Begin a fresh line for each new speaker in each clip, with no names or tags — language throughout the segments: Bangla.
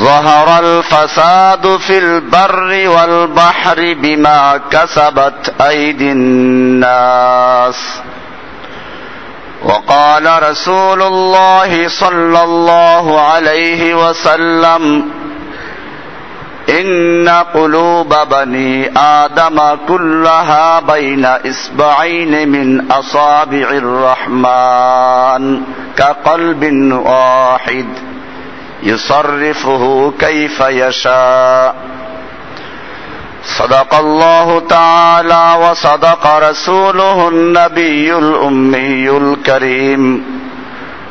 ظهر الفساد في البر والبحر بما كسبت أيدي الناس. وقال رسول الله صلى الله عليه وسلم إن قلوب بني آدم كلها بين إصبعين من أصابع الرحمن كقلب واحد. يصرفه كيف يشاء. صدق الله تعالى وصدق رسوله النبي الأمي الكريم.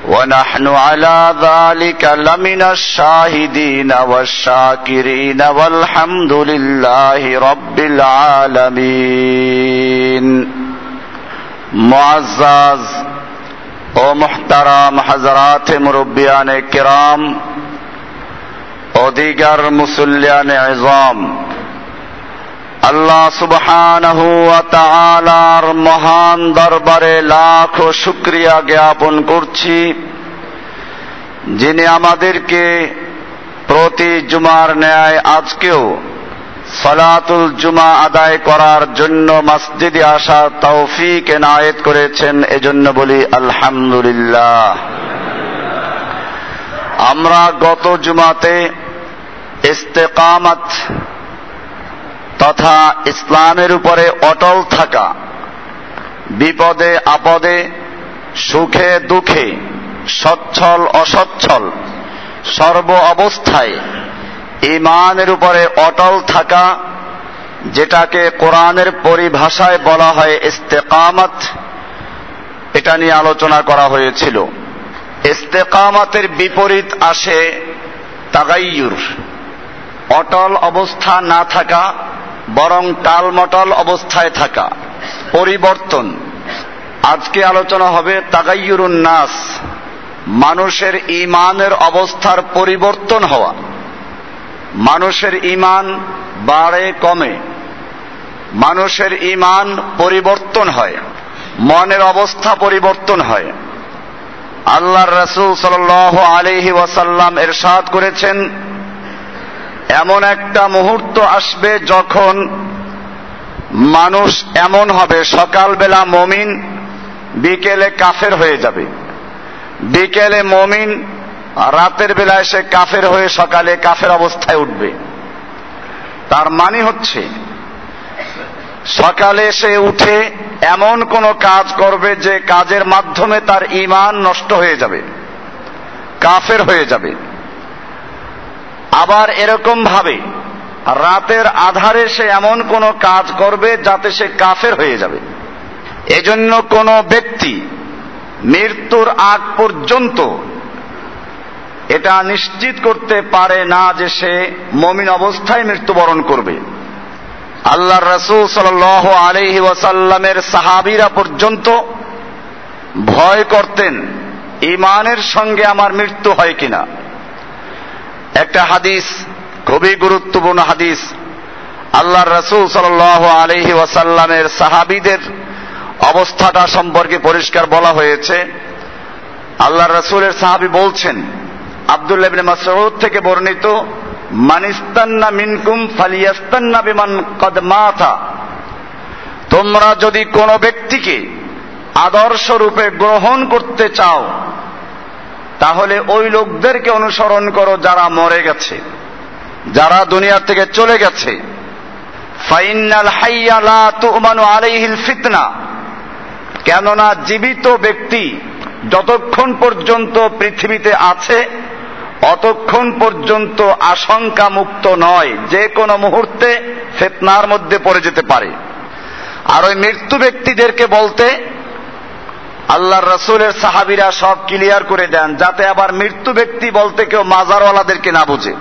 ونحن على ذلك لمن الشاهدين والشاكرين والحمد لله رب العالمين. معزز و محترم حضرات مربیان کرام অধিকার মুসল্লিয়ানে আজম। আল্লাহ সুবহানাহু মহান দরবারে লাখ শুকরিয়া জ্ঞাপন করছি, যিনি আমাদেরকে প্রতি জুমার ন্যায় আজকেও সলাতুল জুমা আদায় করার জন্য মসজিদে আসার তৌফিক এনায়েত করেছেন, এজন্য বলি আলহামদুলিল্লাহ। আমরা গত জুমাতে ইস্তেকামত তথা ইসলামের উপরে অটল থাকা, বিপদে, আপদে, সুখে, দুঃখে, সচ্ছল, অসচ্ছল, সর্ব অবস্থায় ইমানের উপরে অটল থাকা, যেটাকে কোরআনের পরিভাষায় বলা হয় ইস্তেকামত, এটা নিয়ে আলোচনা করা হয়েছিল। ইস্তেকামতের বিপরীত আসে তাগাইয়ুর। অটল অবস্থা না থাকা, বরং টালমটল অবস্থায় থাকা। পরিবর্তন। আজকে আলোচনা হবে তাগাইয়ুরুন নাস, মানুষের ইমানের অবস্থার পরিবর্তন হওয়া। মানুষের ইমান বাড়ে, কমে। মানুষের ইমান পরিবর্তন হয়, মনের অবস্থা পরিবর্তন হয়। আল্লাহর রসুল সাল আলিহি ওয়াসাল্লাম এরশাদ করেছেন এমন একটা মুহূর্ত আসবে যখন মানুষ এমন হবে, সকালবেলা মমিন, বিকেলে কাফের হয়ে যাবে। বিকেলে মমিন, রাতের বেলায় সে কাফের হয়ে সকালে কাফের অবস্থায় উঠবে। তার মানে হচ্ছে, সকালে সে উঠে এমন কোন কাজ করবে যে কাজের মাধ্যমে তার ইমান নষ্ট হয়ে যাবে, কাফের হয়ে যাবে। আবার এরকম ভাবে রাতের আধারে সে এমন কোন কাজ করবে যাতে সে কাফের হয়ে যাবে। এজন্য কোন ব্যক্তি মৃত্যুর আগ পর্যন্ত এটা নিশ্চিত করতে পারে না যে সে মমিন অবস্থায় মৃত্যুবরণ করবে। আল্লাহ রসুল সাল আলহি ওয়াসাল্লামের সাহাবিরা পর্যন্ত ভয় করতেন ইমানের সঙ্গে আমার মৃত্যু হয় কিনা। একটা হাদিস, খুবই গুরুত্বপূর্ণ হাদিস। আল্লাহ রসুল সাল আলহি ওয়াসাল্লামের সাহাবিদের অবস্থাটা সম্পর্কে পরিষ্কার বলা হয়েছে। আল্লাহ রসুলের সাহাবি বলছেন, আবদুল্লাহ মাসউদ থেকে বর্ণিত মানিস্তান্না মিনকুম ফালিয়াস্তান্না বিমান কদমাথা তোমরা যদি কোনো ব্যক্তিকে আদর্শ রূপে গ্রহণ করতে চাও তাহলে ওই লোকদেরকে অনুসরণ করো যারা মরে গেছে, যারা দুনিয়া থেকে চলে গেছে। ফাইনাল ফিতনা, কেননা জীবিত ব্যক্তি যতক্ষণ পর্যন্ত পৃথিবীতে আছে, অতক্ষণ পর্যন্ত আশঙ্কা মুক্ত নয়, যে কোনো মুহূর্তে ফেতনার মধ্যে পড়ে যেতে পারে। আর ওই মৃত্যু ব্যক্তিদেরকে বলতে আল্লাহর রসুলের সাহাবিরা সব ক্লিয়ার করে দেন, যাতে আবার মৃত্যু ব্যক্তি বলতে কেউ মাজারওয়ালাদেরকে না বুঝে।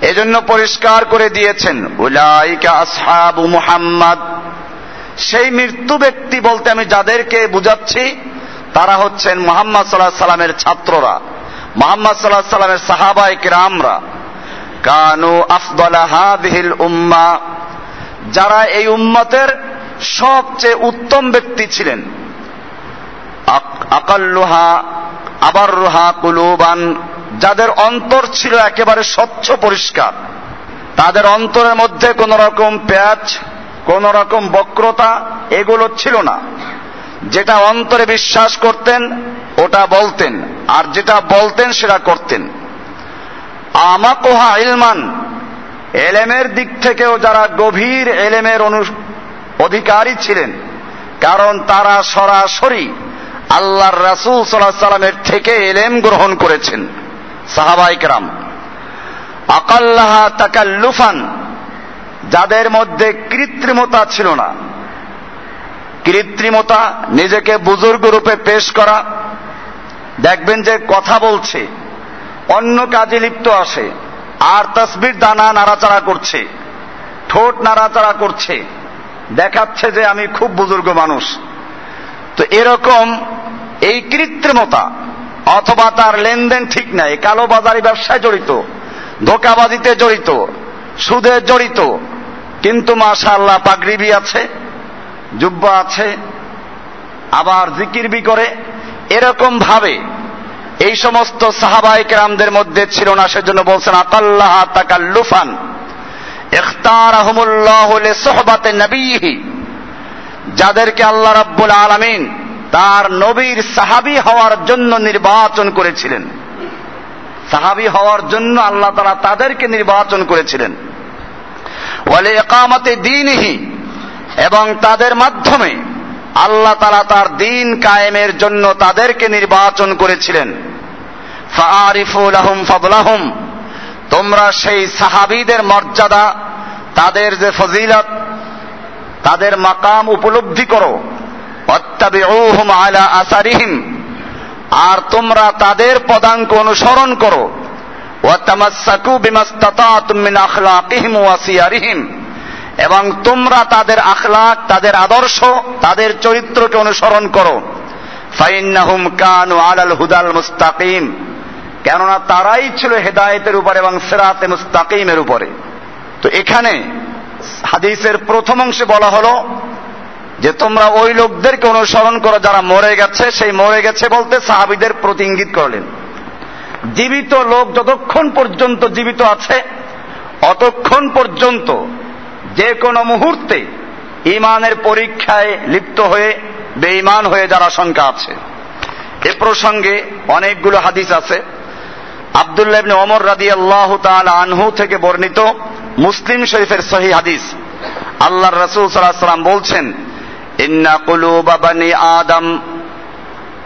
এজন্য পরিষ্কার করে দিয়েছেন, উলাইকা সেই মৃত্যু ব্যক্তি বলতে আমি যাদেরকে বুঝাচ্ছি, তারা হচ্ছেন মোহাম্মদ সাল্লাহ সাল্লামের ছাত্ররা, মোহাম্মদ সাল্লাহ সাল্লামের সাহাবাই কিরামরা। কানু আফদলা হাদিহিল উম্মা। যারা এই উম্মতের সবচেয়ে উত্তম ব্যক্তি ছিলেন। আকাল্লুহা আবার রুহা কুলুবান, যাদের অন্তর ছিল একেবারে স্বচ্ছ পরিষ্কার। তাদের অন্তরের মধ্যে কোন রকম প্যাচ, কোন রকম বক্রতা এগুলো ছিল না। যেটা অন্তরে বিশ্বাস করতেন, ওটা বলতেন, আর যেটা বলতেন সেটা করতেন। আমাকোহা ইলমান, এলেমের দিক থেকেও যারা গভীর এলেমের অনু, অধিকারী ছিলেন, কারণ তারা সরাসরি আল্লাহর রাসুল সাল্লাহ সাল্লামের থেকে এলেম গ্রহণ করেছেন। সাহাবাইকরাম আকাল্লাহা তাকাল্লুফান, যাদের মধ্যে কৃত্রিমতা ছিল না। কৃত্রিমতা নিজেকে বুজুর্গ রূপে পেশ করা। দেখবেন যে কথা বলছে, অন্য কাজে লিপ্ত আসে, আর তসবির দানা নাড়াচাড়া করছে, ঠোঁট নাড়াচাড়া করছে, দেখাচ্ছে যে আমি খুব বুজুর্গ মানুষ। তো এরকম এই কৃত্রিমতা অথবা তার লেনদেন ঠিক নাই কালোবাজারি ব্যবসায় জড়িত, ধোকাবাজিতে জড়িত, সুদে জড়িত, কিন্তু মাশা আল্লাহ পাগরিবি আছে, জুব্বা আছে, আবার জিকিরবি করে, এরকম ভাবে এই সমস্ত সাহাবাই কেরামদের মধ্যে ছিল না, সেজন্য বলছেন আকাল্লাহ তাকাল্লুফান, ইখতারাহুমুল্লাহ লিসহবাতে নবীহি। যাদেরকে আল্লাহ রাব্বুল আলামিন তার নবীর সাহাবি হওয়ার জন্য নির্বাচন করেছিলেন। সাহাবি হওয়ার জন্য আল্লাহ তারা তাদেরকে নির্বাচন করেছিলেন। ওয়ালে একামতে দিনহি এবং তাদের মাধ্যমে আল্লাহ তারা তার দিন কায়েমের জন্য তাদেরকে নির্বাচন করেছিলেন। ফারিফুল আহম ফবলাহম তোমরা সেই সাহাবিদের মর্যাদা, তাদের যে ফজিলত তাদের মাকাম উপলব্ধি করো। আলা আসারিহিম। আর তোমরা তাদের পদাঙ্ক অনুসরণ করো। এবং তোমরা তাদের আখলাক, তাদের আদর্শ, তাদের চরিত্রকে অনুসরণ করো। হুদাল মুস্তাকিম। কেননা তারাই ছিল হেদায়েতের উপরে এবং সেরাতে মুস্তাকিমের উপরে। তো এখানে হাদিসের প্রথম অংশে বলা হলো যে তোমরা ওই লোকদেরকে অনুসরণ করো, যারা মরে গেছে, সেই মরে গেছে বলতে সাহাবিদের প্রতি ইঙ্গিত করলেন। জীবিত লোক যতক্ষণ পর্যন্ত জীবিত আছে, অতক্ষণ পর্যন্ত যে কোনো মুহূর্তে ইমানের পরীক্ষায় লিপ্ত হয়ে বেঈমান হয়ে যার আশঙ্কা আছে। এ প্রসঙ্গে অনেকগুলো হাদিস আছে। আবদুল্লাহ ইবনে ওমর রাদিয়াল্লাহু তাআলা আনহু থেকে বর্ণিত মুসলিম শরীফের সহি হাদিস। আল্লাহর রাসূল সাল্লাম বলছেন, ইন্না কুলুবা বানি আদম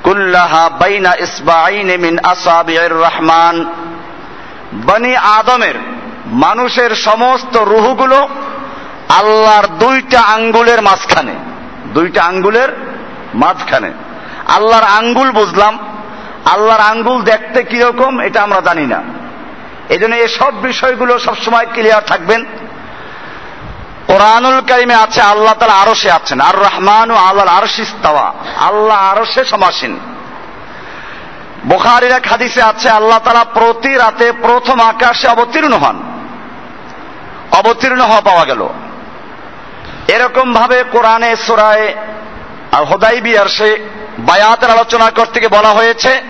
কুল্লাহা বাইনা ইসবাইন মিন আসাবির রহমান। বনি আদমের মানুষের সমস্ত রুহগুলো আল্লাহর দুইটা আঙ্গুলের মাঝখানে, দুইটা আঙ্গুলের মাঝখানে। আল্লাহর আঙ্গুল বুঝলাম, আল্লাহর আঙ্গুল দেখতে কীরকম এটা আমরা জানি না। এই জন্য এসব বিষয়গুলো সবসময় ক্লিয়ার থাকবেন। কোরআনুল কারিমে আছে, আল্লাহ তালা আরসে আছেন। আর রহমান ও আল্লাহ আরশিস্তাওয়া আল্লাহ আরসে সমাসীন। বোখারির হাদিসে আছে, আল্লাহ তালা প্রতি রাতে প্রথম আকাশে অবতীর্ণ হন। অবতীর্ণ হওয়া পাওয়া গেল। এরকম ভাবে কোরআনে সোরায় হোদাই বিয়ার সে বায়াতের আলোচনা করতে গিয়ে বলা হয়েছে,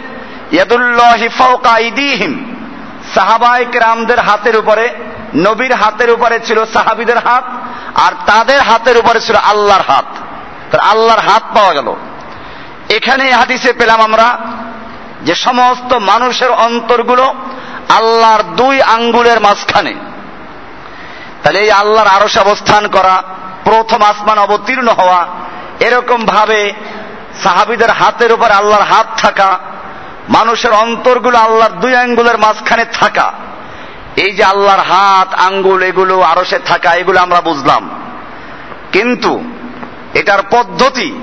ইয়াদুল্লাহি ফাওকা আইদিহিম। সাহাবায়ে কেরামদের হাতের উপরে, নবীর হাতের উপরে ছিল সাহাবিদের হাত, আর তাদের হাতের উপরে ছিল আল্লাহর হাত। তার আল্লাহর হাত পাওয়া গেল। এখানে হাদিসে পেলাম আমরা যে সমস্ত মানুষের অন্তরগুলো আল্লাহর দুই আঙ্গুলের মাঝখানে। তাহলে এই আল্লাহর আরস অবস্থান করা, প্রথম আসমান অবতীর্ণ হওয়া এরকম ভাবে সাহাবিদের হাতের উপর আল্লাহর হাত থাকা মানুষের অন্তরগুলো আল্লাহর দুই আঙ্গুলের মাঝখানে থাকা। এই যে আল্লাহর হাত, আঙ্গুল, এগুলো আরসে থাকা, এগুলো আমরা বুঝলাম। কিন্তু এটার পদ্ধতি,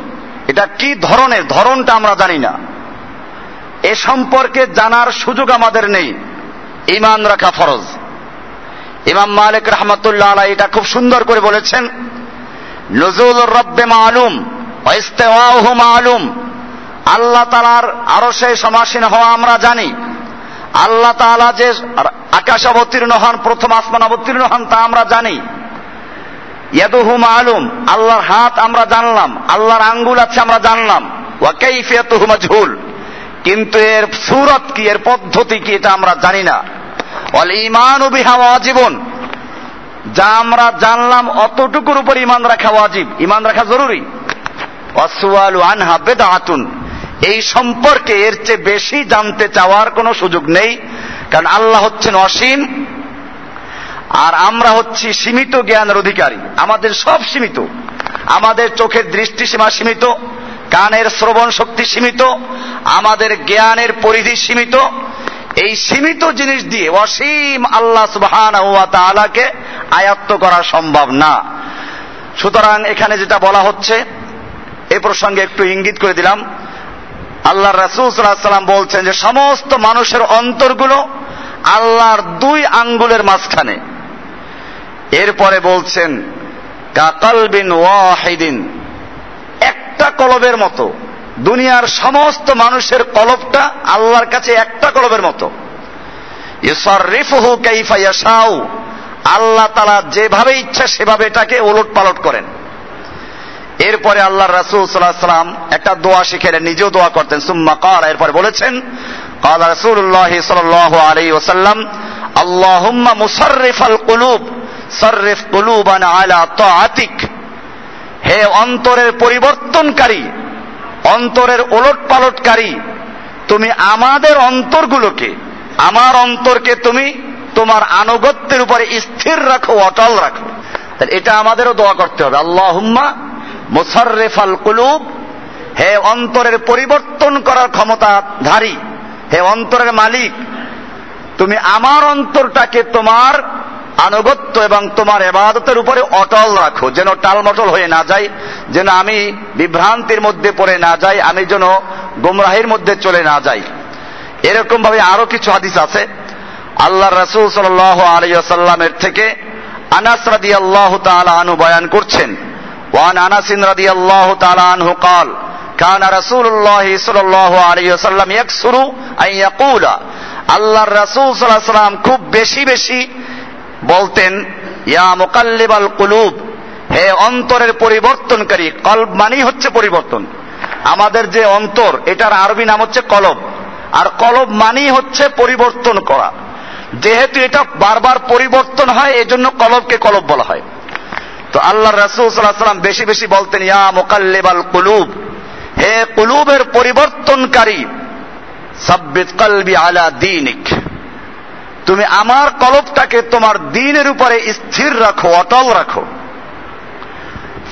এটা কি ধরনের, ধরনটা আমরা জানি না। এ সম্পর্কে জানার সুযোগ আমাদের নেই। ইমান রাখা ফরজ। ইমাম মালিক রহমতুল্লাহ আলাই এটা খুব সুন্দর করে বলেছেন নজরুল রব্বে মালুম মালুম। আল্লাহ তালার আরও সেই সমাসীন হওয়া আমরা জানি। আল্লাহ তালা যে আকাশ অবতীর্ণ হন, প্রথম আসমান অবতীর্ণ হন তা আমরা জানি। ইয়াদুহু মালুম, আল্লাহর হাত আমরা জানলাম, আল্লাহর আঙ্গুল আছে আমরা জানলাম। ওয়াকাইফিয়াতুহু মাজহুল, কিন্তু এর সুরত কি, এর পদ্ধতি কি এটা আমরা জানি না। অল ইমান বিহা যা আমরা জানলাম অতটুকুর উপর ইমান রাখা ওয়াজিব। ইমান রাখা জরুরি। অসুয়ালু আনহা বেদাতুন এই সম্পর্কে এর চেয়ে বেশি জানতে চাওয়ার কোনো সুযোগ নেই, কারণ আল্লাহ হচ্ছেন অসীম, আর আমরা হচ্ছি সীমিত জ্ঞানের অধিকারী। আমাদের সব সীমিত। আমাদের চোখের দৃষ্টি সীমা সীমিত, কানের শ্রবণ শক্তি সীমিত, আমাদের জ্ঞানের পরিধি সীমিত। এই সীমিত জিনিস দিয়ে অসীম আল্লাহ সুবহান তাআলাকে আয়ত্ত করা সম্ভব না। সুতরাং এখানে যেটা বলা হচ্ছে, এ প্রসঙ্গে একটু ইঙ্গিত করে দিলাম। আল্লাহ রাসুল সাল্লাম বলছেন যে সমস্ত মানুষের অন্তরগুলো আল্লাহর দুই আঙ্গুলের মাঝখানে। এরপরে বলছেন, কাকালবিন ওয়াহিদিন, একটা কলবের মতো। দুনিয়ার সমস্ত মানুষের কলবটা আল্লাহর কাছে একটা কলবের মতো। কাইফা আল্লাহ তালা যেভাবে ইচ্ছা সেভাবে এটাকে ওলট পালট করেন। এরপরে আল্লাহ রাসুল সাল্লাম একটা দোয়া শিখেলেন নিজেও দোয়া করতেন, সুম্মা কাল এরপরে বলেছেন কাল রাসুল্লাহ সাল আলী ওসাল্লাম আল্লাহুম্মা মুসারিফ কুলুব কুলুবান আলা হে অন্তরের পরিবর্তনকারী, অন্তরের ওলট পালটকারী তুমি আমাদের অন্তরগুলোকে, আমার অন্তরকে তুমি তোমার আনুগত্যের উপরে স্থির রাখো, অটল রাখো। এটা আমাদেরও দোয়া করতে হবে। আল্লাহ হুম্মা মুসাররেফাল কুলুব, হে অন্তরের পরিবর্তন করার ক্ষমতাধারী, হে অন্তরের মালিক, তুমি আমার অন্তরটাকে তোমার আনুগত্য এবং তোমার এবাদতের উপরে অটল রাখো, যেন টালমটল হয়ে না যায়, যেন আমি বিভ্রান্তির মধ্যে পড়ে না যাই, আমি যেন গোমরাহির মধ্যে চলে না যাই। এরকম ভাবে আরও কিছু হাদিস আছে। আল্লাহ রসুল সাল আলিয়াল্লামের থেকে আনাস রাদি আল্লাহ আনু বয়ান করছেন ওয়ান আনাসিন রাদি আল্লাহ আনহু কাল كان رسول الله صلى الله عليه وسلم يكسر أن يقول আল্লাহর রাসূল সাল্লাল্লাহু আলাইহি সাল্লাম খুব বেশি বেশি বলতেন ইয়া মুকাল্লিবাল কুলুব হে অন্তরের পরিবর্তনকারী কলব মানেই হচ্ছে পরিবর্তন আমাদের যে অন্তর এটার আরবি নাম হচ্ছে কলব আর কলব মানেই হচ্ছে পরিবর্তন করা যেহেতু এটা বারবার পরিবর্তন হয় এজন্য কলবকে কলব বলা হয় তো আল্লাহ রাসূল আলাইহি সাল্লাম বেশি বেশি বলতেন, ইয়া মুকাল্লিবাল কুলুব, হে কুলুবের পরিবর্তনকারী, সাব্বিত কলবি আলা দিনিক। তুমি আমার কলবটাকে তোমার দিনের উপরে স্থির রাখো, অটল রাখো।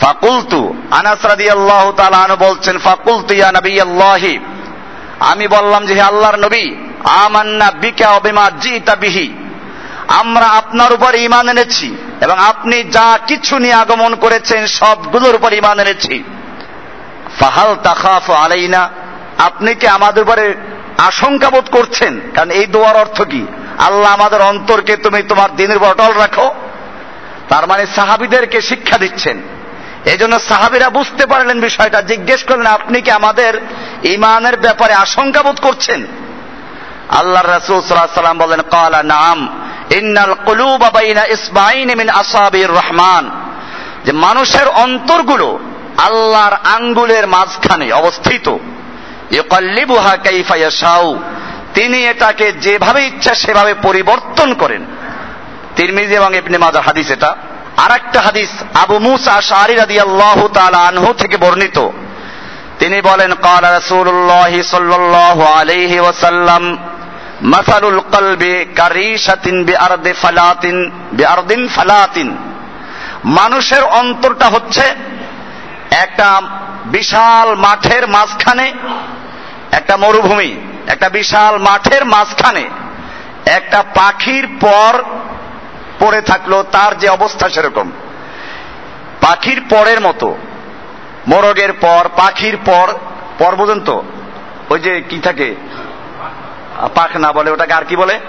ফাকুলতু, আনাস রাদিয়াল্লাহু তাআলা আনহু বলছেন, ফাকুলতু ইয়া নবিয়াল্লাহি, আমি বললাম যে হে আল্লাহর নবী, আমান্না বিকা ওয়া বিমা জিতা বিহি, আমরা আপনার উপর ঈমান এনেছি এবং আপনি যা কিছু নিয়ে আগমন করেছেন, সবগুলোর উপর ইমান এনেছি। ফাহাল তাখাফু আলাইনা, আপনি কি আমাদের উপরে আশঙ্কা বোধ করছেন? কারণ এই দোয়ার অর্থ কি? আল্লাহ আমাদের অন্তরকে তুমি তোমার দিনের বটল রাখো। তার মানে সাহাবিদেরকে শিক্ষা দিচ্ছেন। এই জন্য সাহাবিরা বুঝতে পারলেন বিষয়টা, জিজ্ঞেস করলেন, আপনি কি আমাদের ইমানের ব্যাপারে আশঙ্কা বোধ করছেন? আল্লাহ রাসুল সাল্লাম বলেন, কালা নাম ইন্নাল কলুব বাইনা ইসমাইন মিন আসাবির রহমান। যে মানুষের অন্তরগুলো আল্লাহর আঙ্গুলের মাঝখানে অবস্থিত। ইউকাল্লিবুহা কাইফা ইয়াশাউ। তিনি এটাকে যেভাবে ইচ্ছা সেভাবে পরিবর্তন করেন। তিরমিজি এবং ইবনে মাজাহ হাদিস এটা। আর একটা হাদিস, আবু মুসা শাহরি রাদি আল্লাহ আনহু থেকে বর্ণিত। তিনি বলেন, কাল রাসূলুল্লাহ সাল্লাল্লাহু আলাইহি ওয়াসাল্লাম মাসালুল কলবে কারিসাতিন বিআরদে ফালাতিন, বিআরদিন ফালাতিন। মানুষের অন্তরটা হচ্ছে একটা বিশাল মাঠের মাঝখানে একটা মরুভূমি, একটা বিশাল মাঠের মাঝখানে একটা পাখির পর পড়ে থাকল, তার যে অবস্থা সেরকম। পাখির পরের মতো, মোরগের পর, পাখির পর পর পর্যন্ত, ওই যে কি থাকে পাখ না বলে, ওটাকে আর কি বলে?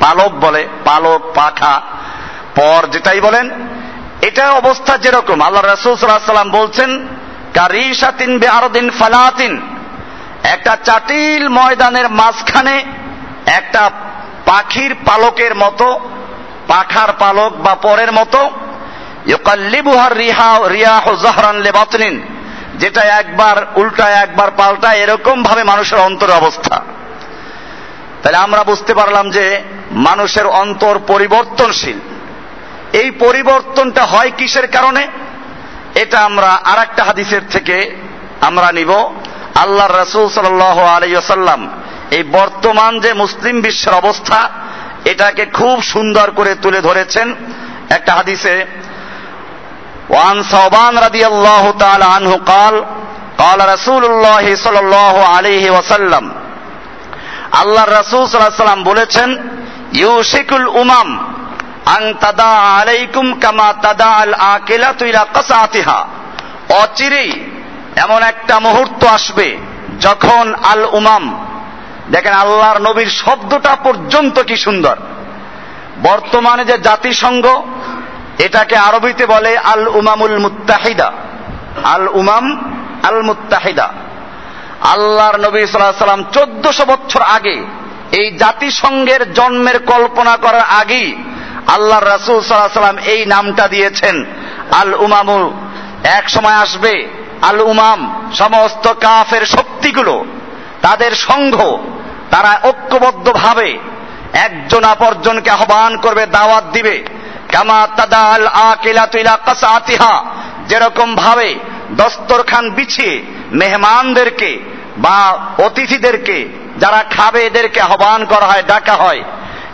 পালক বলে, পালক, পাখা, পর যেটাই বলেন, এটা অবস্থা যেরকম। আল্লাহ রসুল বলছেন কারিসাতিন বেআরদিন ফালাতিন। একটা চাটিল ময়দানের মাঝখানে একটা পাখির পালকের মতো, পাখার পালক বা পরের মতো রিহা লেবাতনিন, যেটা একবার উল্টা একবার পাল্টা এরকম ভাবে মানুষের অন্তর অবস্থা। তাহলে আমরা বুঝতে পারলাম যে মানুষের অন্তর পরিবর্তনশীল এই পরিবর্তনটা হয় কিসের কারণে এটা আমরা আর একটা হাদিসের থেকে আমরা নিব আল্লাহ রসুল সাল আলাইসাল্লাম এই বর্তমান যে মুসলিম বিশ্বের অবস্থা এটাকে খুব সুন্দর করে তুলে ধরেছেন একটা হাদিসে ওয়ান সাওবান রাদিয়াল্লাহু তাআলা আনহু قال قال رسول الله صلى الله عليه وسلم আল্লাহর রাসূল সাল্লাম বলেছেন, ইউশিকুল উমাম আন তাদা আলাইকুম কামা তাদা আল আকিলাতু ইলা কাসাতিহা। অচিরেই এমন একটা মুহূর্ত আসবে যখন আল উমাম, দেখেন আল্লাহর নবীর শব্দটা পর্যন্ত কি সুন্দর। বর্তমানে যে জাতিসংঘ, এটাকে আরবিতে বলে আল উমামুল মুত্তাহিদা। আল উমাম আল মুত্তাহিদা। আল্লাহর নবী সাল্লাহ সাল্লাম চোদ্দশো বছর আগে এই জাতিসংঘের জন্মের কল্পনা করার আগেই আল্লাহর রাসুল সাল্লাহ সাল্লাম এই নামটা দিয়েছেন, আল উমামুল এক সময় আসবে আল উমাম, সমস্ত কাফের শক্তিগুলো, তাদের সংঘ, তারা ঐক্যবদ্ধভাবে একজন অপরজনকে আহ্বান করবে, দাওয়াত দিবে। কামা তাদাল আকিলাতু ইলা কাসাতিহা যেরকম ভাবে দস্তরখান বিছিয়ে মেহমানদেরকে বা অতিথিদেরকে যারা খাবে এদেরকে আহ্বান করা হয়, ডাকা হয়,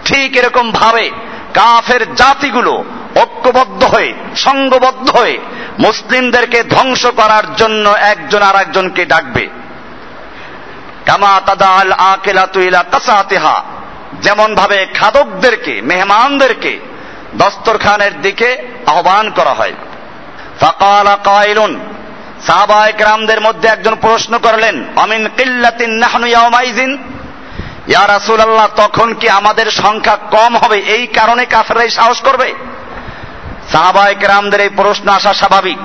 ঠিক এরকম ভাবে কাফের জাতিগুলো ঐক্যবদ্ধ হয়ে, সঙ্গবদ্ধ হয়ে মুসলিমদেরকে ধ্বংস করার জন্য একজন আর একজনকে ডাকবে। কামা তাদাল আকিলাতু ইলা কাসাতিহা যেমন ভাবে খাদকদেরকে, মেহমানদেরকে দস্তরখানের দিকে আহ্বান করা হয়। ফাকাল কাইলুন সাহাবায়ে কেরামদের মধ্যে একজন প্রশ্ন করলেন, অমিন কিল্লাতিন নাহনু ইয়াউমাইজিন ইয়া রাসূলুল্লাহ, তখন কি আমাদের সংখ্যা কম হবে? এই কারণে কাফেররাই সাহস করবে? সাহাবায়ে কেরামদের এই প্রশ্ন আসা স্বাভাবিক,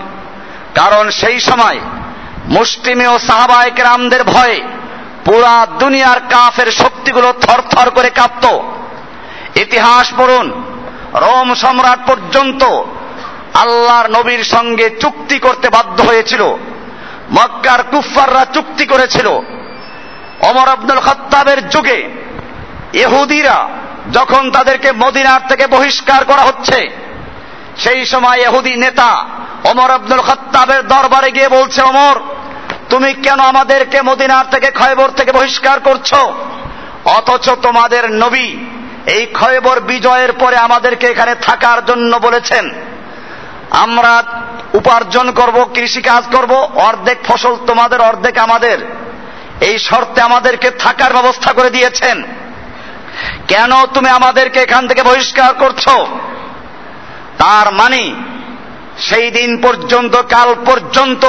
কারণ সেই সময় মুসলিমে ও সাহাবায়ে কেরামদের ভয়ে পুরা দুনিয়ার কাফের শক্তিগুলো থরথর করে কাঁপত। ইতিহাস পড়ুন, রোম সম্রাট পর্যন্ত আল্লাহর নবীর সঙ্গে চুক্তি করতে বাধ্য হয়েছিল। মক্কার কুফাররা চুক্তি করেছিল। অমর আব্দুল খত্তাবের যুগে ইহুদিরা যখন তাদেরকে মদিনার থেকে বহিষ্কার করা হচ্ছে, সেই সময় এহুদি নেতা অমর আব্দুল খত্তাবের দরবারে গিয়ে বলছে অমর তুমি কেন আমাদেরকে মদিনার থেকে খয়বর থেকে বহিষ্কার করছ? অথচ তোমাদের নবী এই খয়বর বিজয়ের পরে আমাদেরকে এখানে থাকার জন্য বলেছেন। আমরা উপার্জন করব কৃষি কাজ করব, অর্ধেক ফসল তোমাদের, অর্ধেক আমাদের। এই শর্তে আমাদেরকে থাকার ব্যবস্থা করে দিয়েছেন। কেন তুমি আমাদেরকে এখান থেকে বহিষ্কার করছ? তার মানে সেই দিন পর্যন্ত, কাল পর্যন্ত,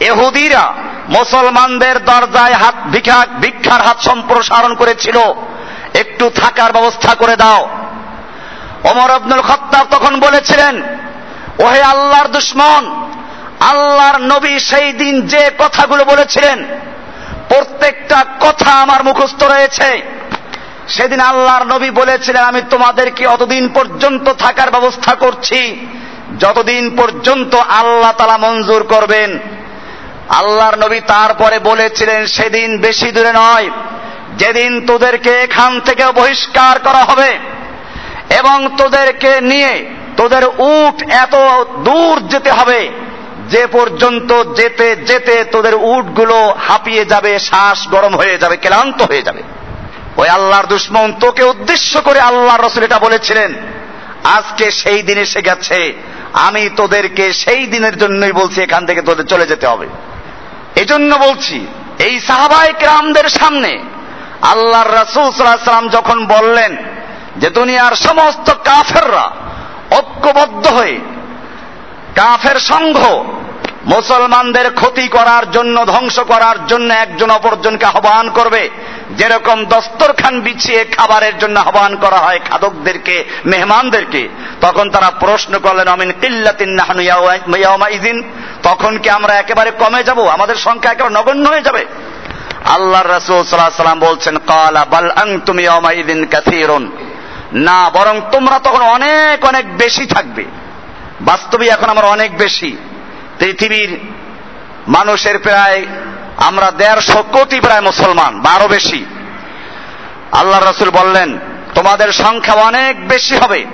এহুদিরা মুসলমানদের দরজায় হাত ভিক্ষা ভিক্ষার হাত সম্প্রসারণ করেছিল। একটু থাকার ব্যবস্থা করে দাও। ওমর আব্দুল খত্তাব তখন বলেছিলেন ওহে আল্লাহর দুশ্মন, আল্লাহর নবী সেই দিন যে কথাগুলো বলেছিলেন, প্রত্যেকটা কথা আমার মুখস্থ রয়েছে। সেদিন আল্লাহর নবী বলেছিলেন, আমি তোমাদেরকে অতদিন পর্যন্ত থাকার ব্যবস্থা করছি। যতদিন পর্যন্ত আল্লাহ তালা মঞ্জুর করবেন। আল্লাহর নবী তারপরে বলেছিলেন, সেদিন বেশি দূরে নয়, যেদিন তোদেরকে এখান থেকে বহিষ্কার করা হবে এবং তোদেরকে নিয়ে তোদের উট এত দূর যেতে হবে। যে পর্যন্ত যেতে যেতে তোদের উটগুলো হাঁপিয়ে যাবে, শ্বাস গরম হয়ে যাবে, ক্লান্ত হয়ে যাবে। ওই আল্লাহর দুশ্মন তোকে উদ্দেশ্য করে আল্লাহর রসুল এটা বলেছিলেন, আজকে সেই দিন এসে গেছে, আমি তোদেরকে সেই দিনের জন্যই বলছি, এখান থেকে তোদের চলে যেতে হবে। এজন্য বলছি, এই সাহাবাই গ্রামদের সামনে আল্লাহর রাসুল সাল্লাম যখন বললেন যে, দুনিয়ার সমস্ত কাফেররা ঐক্যবদ্ধ হয়ে কাফের সংঘ মুসলমানদের ক্ষতি করার জন্য, ধ্বংস করার জন্য একজন অপরজনকে আহ্বান করবে। যেরকম দস্তরখান বিছিয়ে খাবারের জন্য আহ্বান করা হয় খাদকদেরকে, মেহমানদেরকে, তখন তারা প্রশ্ন করলেন, অমিন কিল্লাতিন তখন কি আমরা একেবারে কমে যাব? আমাদের সংখ্যা একেবারে নগণ্য হয়ে যাবে। আল্লাহ রসুল সাল্লাহ সাল্লাম বলছেন, কালা বাল আং তুমি ইদিন কাথিরুন না, বরং তোমরা তখন অনেক অনেক বেশি থাকবে। বাস্তবে এখন আমরা অনেক বেশি। পৃথিবীর মানুষের প্রায়, আমরা দেড়শো কোটি প্রায় মুসলমান বারো বেশি। আল্লাহ রসুল বললেন, তোমাদের সংখ্যা অনেক বেশি হবে।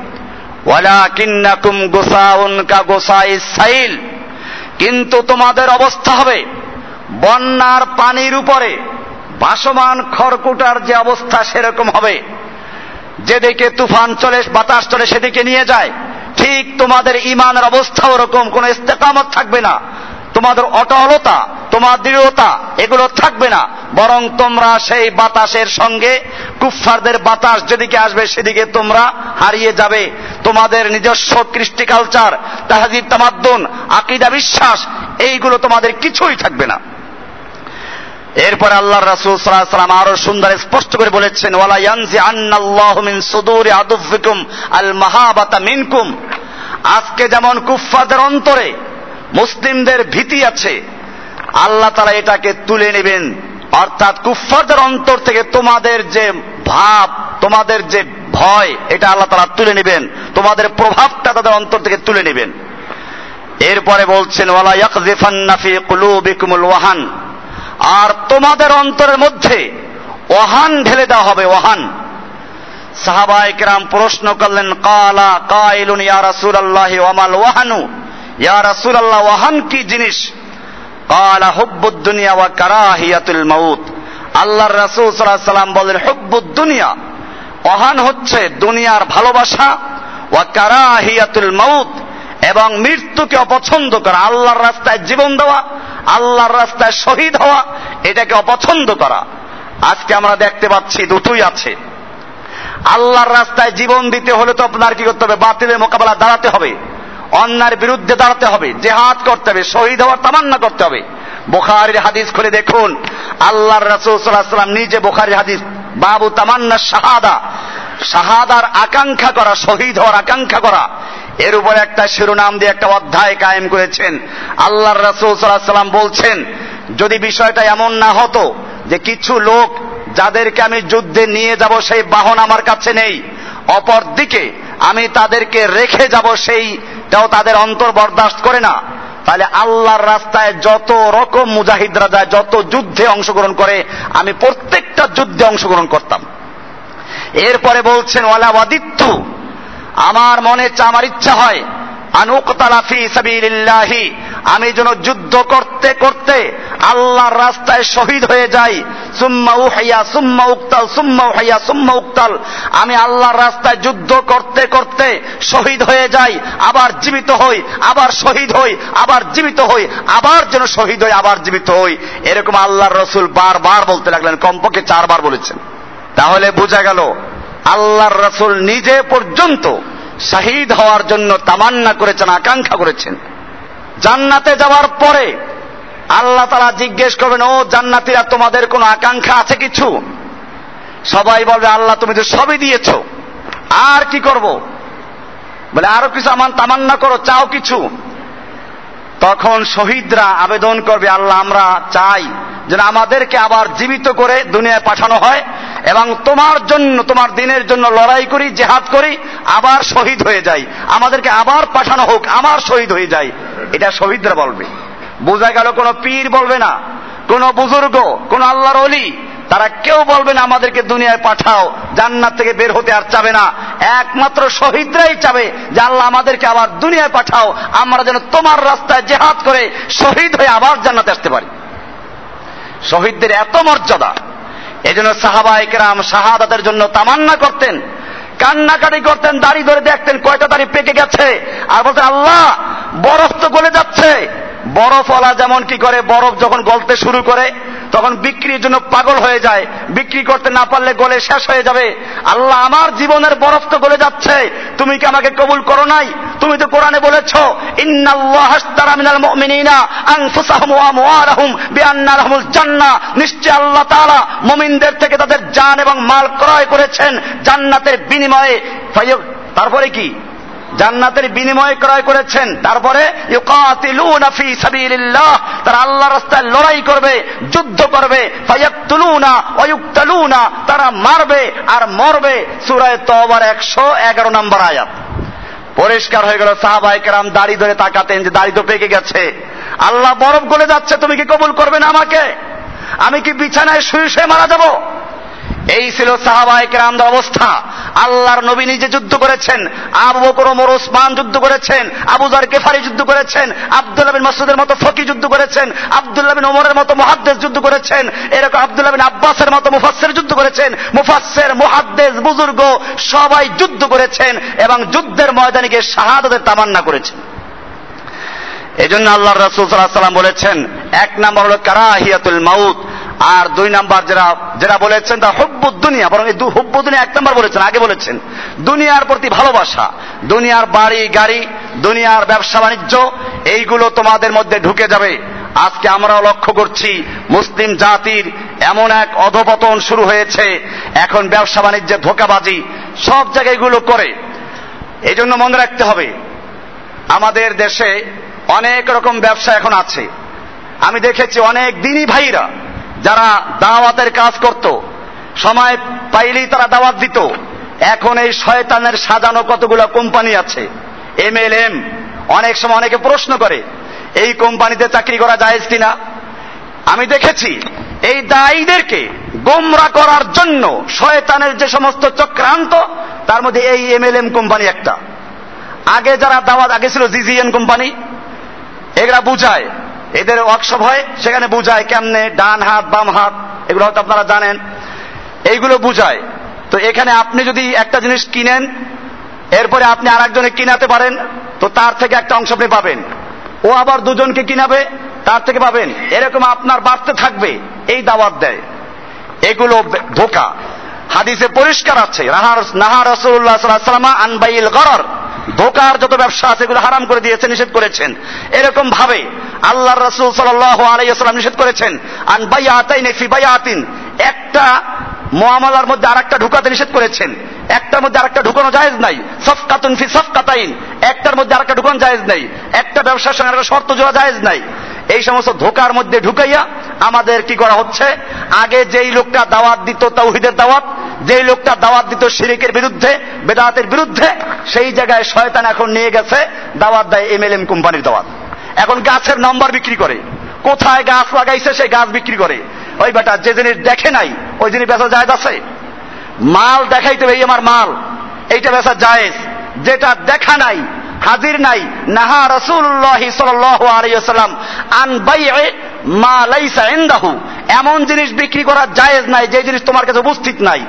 কিন্তু তোমাদের অবস্থা হবে বন্যার পানির উপরে। ভাসমান খড়কুটার যে অবস্থা সেরকম হবে। যেদিকে তুফান চলে, বাতাস চলে, সেদিকে নিয়ে যায়। ঠিক তোমাদের ইমানের অবস্থা ওরকম, কোন ইস্তেকামত থাকবে না। তোমাদের অটলতা, তোমার দৃঢ়তা, এগুলো থাকবে না। বরং তোমরা সেই বাতাসের সঙ্গে, কুফফারদের বাতাস যেদিকে আসবে, সেদিকে তোমরা হারিয়ে যাবে। তোমাদের নিজস্ব কৃষ্টি কালচার তাহাজির তামাদ্দুন, আকিদা বিশ্বাস, এইগুলো তোমাদের কিছুই থাকবে না। এরপর আল্লাহ রাসূল আলাইহি সাল্লাম আরও সুন্দর স্পষ্ট করে বলেছেন, ওয়ালা ইয়ানজি আন্নাল্লাহু মিন সুদুরি আদুফিকুম আল মাহাবাতা মিনকুম। আজকে যেমন কুফফারদের অন্তরে মুসলিমদের ভীতি আছে, আল্লাহ তারা এটাকে তুলে নেবেন। অর্থাৎ কুফফারদের অন্তর থেকে তোমাদের যে ভাব, তোমাদের যে ভয়, এটা আল্লাহ তারা তুলে নেবেন। তোমাদের প্রভাবটা তাদের অন্তর থেকে তুলে নেবেন। এরপরে বলছেন, ওয়ালা ইয়াকযিফান্না ফি কুলুবিকুমুল ওয়াহান। আর তোমাদের অন্তরের মধ্যে ওহান ঢেলে দেওয়া হবে, ওহান। সাহাবাইকরাম প্রশ্ন করলেন, কালা কাইলুন ইয়া রাসূলুল্লাহ ওয়ামাল ওয়াহানু? ইয়া রাসূলুল্লাহ ওয়াহান কি জিনিস? কালা হুব্বুদ দুনিয়া ওয়া কারাহিয়াতুল মাউত। আল্লাহর রাসূল আলাইহি সাল্লাম বলেন হুব্বুদ দুনিয়া ওহান হচ্ছে দুনিয়ার ভালোবাসা, ওয়া কারাহিয়াতুল মাউত। এবং মৃত্যুকে অপছন্দ করা, আল্লাহর রাস্তায় জীবন দেওয়া, আল্লাহর রাস্তায় শহীদ হওয়া, এটাকে অপছন্দ করা। আজকে আমরা দেখতে পাচ্ছি দুটোই আছে। আল্লাহর রাস্তায় জীবন দিতে হলে তো আপনার কি করতে হবে? বাতিলের মোকাবেলা দাঁড়াতে হবে। অন্যার বিরুদ্ধে দাঁড়াতে হবে। জেহাদ করতে হবে। শহীদ হওয়ার তামান্না করতে হবে। বোখারির হাদিস খুলে দেখুন। আল্লাহর রাসূল নিজে বোখারির হাদিস, বাবু তামান্না শাহাদা। শাহাদার আকাঙ্ক্ষা করা, শহীদ হওয়ার আকাঙ্ক্ষা করা। এর উপর একটা শিরোনাম দিয়ে একটা অধ্যায় কায়েম করেছেন। আল্লাহর রাসূল সাল্লাম বলছেন, যদি বিষয়টা এমন না হতো যে কিছু লোক যাদেরকে আমি যুদ্ধে নিয়ে যাব সেই বাহন আমার কাছে নেই অপর দিকে আমি তাদেরকে রেখে যাব সেইটাও তাদের অন্তর বরদাস্ত করে না, তাহলে আল্লাহর রাস্তায় যত রকম মুজাহিদরা যায়, যত যুদ্ধে অংশগ্রহণ করে, আমি প্রত্যেকটা যুদ্ধে অংশগ্রহণ করতাম। এরপরে বলছেন, ওয়ালা আমার মনে আমার ইচ্ছা হয় আনুকতালাফি সাবিলিল্লাহি, আমি যেন যুদ্ধ করতে করতে আল্লাহর রাস্তায় শহীদ হয়ে যাই। সুম্মা উহাইয়া সুম্মা উক্তাল, সুম্মা উহাইয়া সুম্মা উক্তাল। আমি আল্লাহর রাস্তায় যুদ্ধ করতে করতে শহীদ হয়ে যাই, আবার জীবিত হই, আবার শহীদ হই, আবার জীবিত হই, আবার যেন শহীদ হই, আবার জীবিত হই। এরকম আল্লাহর রসুল বারবার বলতে লাগলেন, কমপক্ষে চারবার বলেছেন। তাহলে বোঝা গেল আল্লাহর রসুল নিজে পর্যন্ত শাহিদ হওয়ার জন্য তামান্না করেছেন, আকাঙ্ক্ষা করেছেন। জান্নাতে যাওয়ার পরে আল্লাহ তারা জিজ্ঞেস করবেন, ও জান্নাতিরা, তোমাদের কোনো আকাঙ্ক্ষা আছে কিছু? সবাই বলবে, আল্লাহ, তুমি তো সবই দিয়েছ। আর কি করব? বলে, আরও কিছু আমার তামান্না করো, চাও কিছু? তখন শহীদরা আবেদন করবে, আল্লাহ, আমরা চাই যেন আমাদেরকে আবার জীবিত করে দুনিয়ায় পাঠানো হয় এবং তোমার জন্য, তোমার দিনের জন্য লড়াই করি, জেহাদ করি, আবার শহীদ হয়ে যাই। আমাদেরকে আবার পাঠানো হোক আমার শহীদ হয়ে যায় এটা শহীদরা বলবে। বোঝা গেল কোন পীর বলবে না। কোন বুজুর্গ, কোন আল্লাহর অলি তারা কেউ বলবে না আমাদেরকে দুনিয়ায় পাঠাও, জান্নাত থেকে বের হতে আর চাবে না। একমাত্র শহীদরাই চাবে যে আল্লাহ আমাদেরকে আবার দুনিয়ায় পাঠাও, আমরা যেন তোমার রাস্তায় জেহাদ করে শহীদ হয়ে আবার জান্নাতে আসতে পারি। শহীদদের এত মর্যাদা। এই জন্য সাহাবা একরাম শাহাদাতের জন্য তামান্না করতেন, কান্নাকাটি করতেন, দাড়ি ধরে দেখতেন কয়টা দাড়ি পেকে গেছে, আর বলতেন, আল্লাহ, বরফ তো গলে যাচ্ছে। বরফওয়ালা যেমন কি করে, বরফ যখন গলতে শুরু করে, তখন বিক্রির জন্য পাগল হয়ে যায়। বিক্রি করতে না পারলে গলে শেষ হয়ে যাবে। আল্লাহ আমার জীবনের বরফ তো গলে যাচ্ছে। তুমি কি আমাকে কবুল করো নাই? তুমি তো কোরআনে বলেছ নিশ্চয় আল্লাহ তাআলা মুমিনদের থেকে তাদের জান এবং মাল ক্রয় করেছেন জান্নাতের বিনিময়ে। তারপরে কি? জান্নাতের বিনিময় ক্রয় করেছেন। তারপরে তারা আল্লাহ রাস্তায় লড়াই করবে, যুদ্ধ করবে তারা মারবে আর মরবে। সুরায় তবার একশো এগারো নম্বর আয়াত। পরিষ্কার হয়ে গেল সাহাবাই কেরাম দাড়ি ধরে তাকাতেন যে দাড়ি তো পেকে গেছে। আল্লাহ বরফ গলে যাচ্ছে, তুমি কি কবুল করবে না আমাকে? আমি কি বিছানায় শুয়ে শুয়ে মারা যাব? এই ছিল সাহাবায় কেরামদের অবস্থা। আল্লাহর নবী নিজে যুদ্ধ করেছেন। আবু বকর, ওমর, ওসমান যুদ্ধ করেছেন। আবু জার কেফারি যুদ্ধ করেছেন। আব্দুল্লাহ বিন মাসুদের মতো ফকি যুদ্ধ করেছেন। আব্দুল্লাহ বিন ওমরের মতো মুহাদ্দেস যুদ্ধ করেছেন। এরকম আব্দুল্লাহ বিন আব্বাসের মতো মুফাসসির যুদ্ধ করেছেন। মুফাসসির, মুহাদ্দেস, বুজুর্গ সবাই যুদ্ধ করেছেন এবং যুদ্ধের ময়দানে গিয়ে শাহাদাতের তামান্না করেছেন। এই জন্য আল্লাহ রসুল সাল্লাহ সাল্লাম বলেছেন, এক নাম্বার হলো কারাহিয়াতুল মাউত। আর দুই নাম্বার যারা যারা বলেছেন তা হুব্বুদ দুনিয়া, বরং এই হুব্বু দুনিয়া এক নাম্বার বলেছেন, আগে বলেছেন। দুনিয়ার প্রতি ভালোবাসা, দুনিয়ার বাড়ি, গাড়ি, দুনিয়ার ব্যবসা, বাণিজ্য, এইগুলো তোমাদের মধ্যে ঢুকে যাবে। আজকে আমরাও লক্ষ্য করছি, মুসলিম জাতির এমন এক অধপতন শুরু হয়েছে। এখন ব্যবসা বাণিজ্যের ধোকাবাজি সব জায়গায় এগুলো করে। এই জন্য মনে রাখতে হবে, আমাদের দেশে অনেক রকম ব্যবসা এখন আছে। আমি দেখেছি অনেক দিনই ভাইরা যারা দাওয়াতের কাজ করত, সময় পাইলেই তারা দাওয়াত দিত। এখন এই শয়তানের সাজানো কতগুলো কোম্পানি আছে? এম এল এম অনেক সময় অনেকে প্রশ্ন করে, এই কোম্পানিতে চাকরি করা যায় কিনা? আমি দেখেছি, এই দায়ীদেরকে গোমরা করার জন্য শয়তানের যে সমস্ত চক্রান্ত, তার মধ্যে এই এম এল এম কোম্পানি একটা। আগে যারা দাওয়াত, আগে ছিল জিজিএন কোম্পানি এগুলা বুঝায় এদের ওয়ার্কশপ হয়, সেখানে বুঝায় কেমনে ডান হাত, বাম হাত, এগুলো হয়তো আপনারা জানেন। এইগুলো বুঝায়। তো এখানে আপনি যদি একটা জিনিস কিনেন, এরপরে আপনি আর একজনে কিনাতে পারেন, তো তার থেকে একটা অংশ আপনি পাবেন। ও আবার দুজনকে কিনাবে, তার থেকে পাবেন। এরকম আপনার বাড়তে থাকবে, এই দাওয়াত দেয়। এগুলো ধোকা। হাদিসে পরিষ্কার আছে নাহা আনবাইল ধোকার যত ব্যবসা আছে, এগুলো হারাম করে দিয়েছে, নিষেধ করেছেন। এরকম ভাবে আল্লাহ রসুল সাল্লাম নিষেধ করেছেন, আন বাই আতাই নেফি বাই আতিন একটা মোয়ামলার মধ্যে আর একটা ঢুকাতে নিষেধ করেছেন। একটার মধ্যে আরেকটা ঢুকানো জায়েজ নাই। সফকাতুন ফি সফকাতাইন। একটার মধ্যে আরেকটা ঢুকানো জায়েজ নাই। একটা ব্যবসার সঙ্গে একটা শর্ত জোড়া জায়েজ নাই। এই সমস্ত ধোকার মধ্যে ঢুকাইয়া আমাদের কি করা হচ্ছে? আগে যেই লোকটা দাওয়াত দিত তাওহিদের দাওয়াত, যেই লোকটা দাওয়াত দিত শিরিকের বিরুদ্ধে, বেদাতের বিরুদ্ধে, সেই জায়গায় শয়তান এখন নিয়ে গেছে, দাওয়াত দেয় এম কোম্পানির দাওয়াত। এখন গাছের নাম্বার বিক্রি করে। কোথায় গাছ লাগাইছে সেই গাছ বিক্রি করে। ওই বেটা, যে জিনিস দেখে নাই, ওই জিনিস বেচা জায়দ আছে? মাল দেখাইতে হবে, এই আমার মাল। এইটা বেচা জায়েজ। যেটা দেখা নাই, হাজির নাই, নাহা রসুল্লাহ সাল্লাম আন মা লাইসা ইন্দাহু। এমন জিনিস বিক্রি করা জায়েজ নাই, যে জিনিস তোমার কাছে উপস্থিত নাই।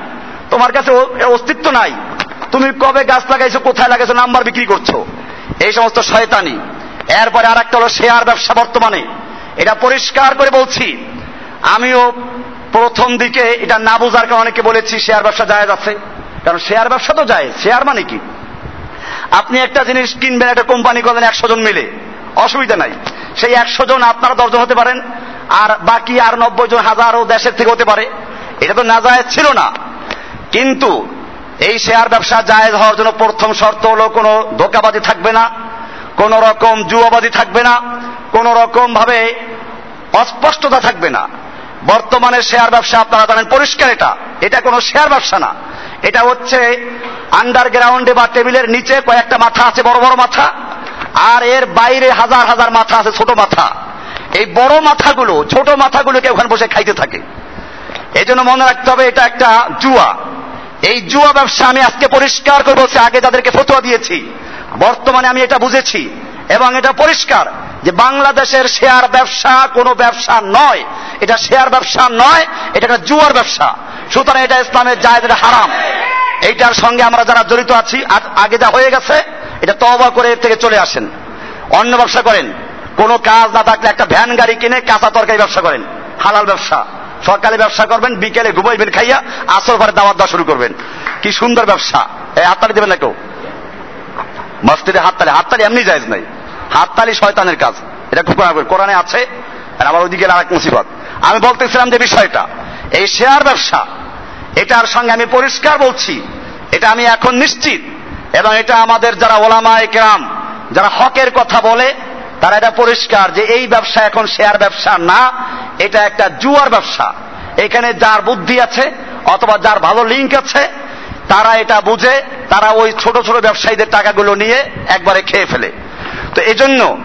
তোমার কাছে অস্তিত্ব নাই। তুমি কবে গাছ লাগাইছো, কোথায় লাগাইছো, নাম্বার বিক্রি করছ? এই সমস্ত শয়তানি। এরপরে আর একটা হলো শেয়ার ব্যবসা বর্তমানে। এটা পরিষ্কার করে বলছি, আমিও প্রথম দিকে এটা না বোঝার কারণে অনেকে বলেছি শেয়ার ব্যবসা জায়েজ আছে। কারণ শেয়ার ব্যবসা তো যায় শেয়ার মানে কি? আপনি একটা জিনিস কিনবেন, একটা কোম্পানি করবেন, একশো জন মিলে। অসুবিধা নাই। সেই একশো জন আপনারা দশজন হতে পারেন, আর বাকি আর নব্বই জন হাজারও দেশের থেকে হতে পারে। এটা তো না জায়েজ ছিল না। কিন্তু এই শেয়ার ব্যবসা জায়েজ হওয়ার জন্য প্রথম শর্ত হলো কোনো ধোকাবাজি থাকবে না। কোন রকম জুয়াবাজি থাকবে না, কোন রকম ভাবে অস্পষ্টতা থাকবে না। বর্তমানে শেয়ার ব্যবসা আপনারা জানেন পরিষ্কার এটা। এটা কোনো শেয়ার ব্যবসা না। এটা হচ্ছে আন্ডারগ্রাউন্ডে বা টেবিলের নিচে কয়েকটা মাথা আছে, বড় বড় মাথা, আর এর বাইরে হাজার হাজার মাথা আছে, ছোট মাথা। এই বড় মাথাগুলো, ছোট মাথাগুলোকে ওখানে বসে খাইতে থাকে। এই জন্য মনে রাখতে হবে, এটা একটা জুয়া। এই জুয়া ব্যবসা আমি আজকে পরিষ্কার করে বলছি, আগে তাদেরকে ফতোয়া দিয়েছি বর্তমানে আমি এটা বুঝেছি এবং এটা পরিষ্কার যে বাংলাদেশের শেয়ার ব্যবসা কোনো ব্যবসা নয়। এটা শেয়ার ব্যবসা নয়, এটা একটা জুয়ার ব্যবসা। সুতরাং এটা ইসলামের জায়দ এটা হারাম। এইটার সঙ্গে আমরা যারা জড়িত আছি আগে যা হয়ে গেছে, এটা তবা করে এর থেকে চলে আসেন। অন্য ব্যবসা করেন। কোনো কাজ না থাকলে একটা ভ্যান গাড়ি কিনে কাঁচা তরকারি ব্যবসা করেন। হালাল ব্যবসা। সকালে ব্যবসা করবেন, বিকেলে ঘুমাইবেন, খাইয়া আসর পরে দাওয়াত দেওয়া শুরু করবেন। কি সুন্দর ব্যবসা। এই হাততালি দেবেন না কেউ? মসজিদে হাততালি হাততালি এমনি যায়জ নাই। হাততালি শয়তানের কাজ। এটা খুব কোরআনে আছে, আর আমার ওইদিকে আর এক মুসিবত। আমি বলতেছিলাম যে বিষয়টা, এই শেয়ার ব্যবসা, এটার সঙ্গে আমি পরিষ্কার বলছি, এটা আমি এখন নিশ্চিত, এবং এটা আমাদের যারা ওলামায় কেরাম, যারা হকের কথা বলে, তারা এটা পরিষ্কার যে এই ব্যবসা এখন শেয়ার ব্যবসা না, এটা একটা জুয়ার ব্যবসা। এখানে যার বুদ্ধি আছে, অথবা যার ভালো লিঙ্ক আছে তারা এটা বুঝে, তারা ওই ছোট ছোট ব্যবসায়ীদের টাকাগুলো নিয়ে একবারে খেয়ে ফেলে। তো এজন্য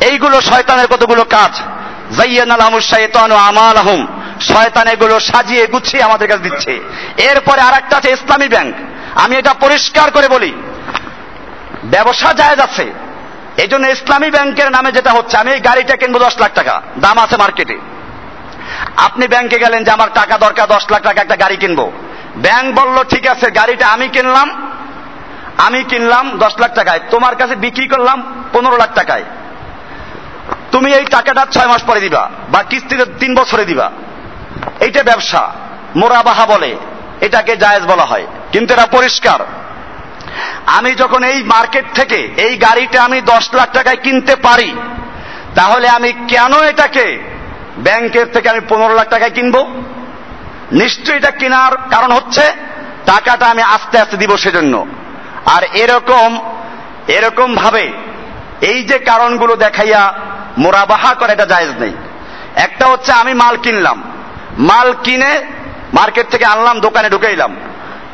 এইগুলো শয়তানের কতগুলো কাজ? জাইয়ান আলহামুর শাইতান ও আমাল আহম শয়তান এগুলো সাজিয়ে গুছিয়ে আমাদের কাছে দিচ্ছে। এরপরে আর একটা আছে ইসলামী ব্যাংক। আমি এটা পরিষ্কার করে বলি। ব্যবসা জায়জ আছে। এই জন্য ইসলামী ব্যাংকের নামে যেটা হচ্ছে, আমি এই গাড়িটা কিনবো দশ লাখ টাকা। দাম আছে মার্কেটে। আপনি ব্যাংকে গেলেন যে আমার টাকা দরকার, দশ লাখ টাকা একটা গাড়ি কিনবো। ব্যাংক বলল, ঠিক আছে, গাড়িটা আমি কিনলাম। আমি কিনলাম দশ লাখ টাকায়। তোমার কাছে বিক্রি করলাম পনেরো লাখ টাকায়। তুমি এই টাকাটা ছয় মাস পরে দিবা বা কিস্তিতে তিন বছরে দিবা। এইটা ব্যবসা। মোরাবাহা বলে। এটাকে জায়েজ বলা হয়। কিন্তু এটা পরিষ্কার। আমি যখন এই মার্কেট থেকে এই গাড়িটা আমি দশ লাখ টাকায় কিনতে পারি, তাহলে আমি কেন এটাকে ব্যাংকের থেকে আমি পনেরো লাখ টাকায় কিনবো? নিশ্চয়ই এটা কেনার কারণ হচ্ছে, টাকাটা আমি আস্তে আস্তে দিব সেজন্য। আর এরকম এরকম ভাবে এই যে কারণগুলো দেখাইয়া মোরাবাহা করে এটা জায়েজ নেই। একটা হচ্ছে আমি মাল কিনলাম। মাল কিনে মার্কেট থেকে আনলাম, দোকানে ঢুকাইলাম।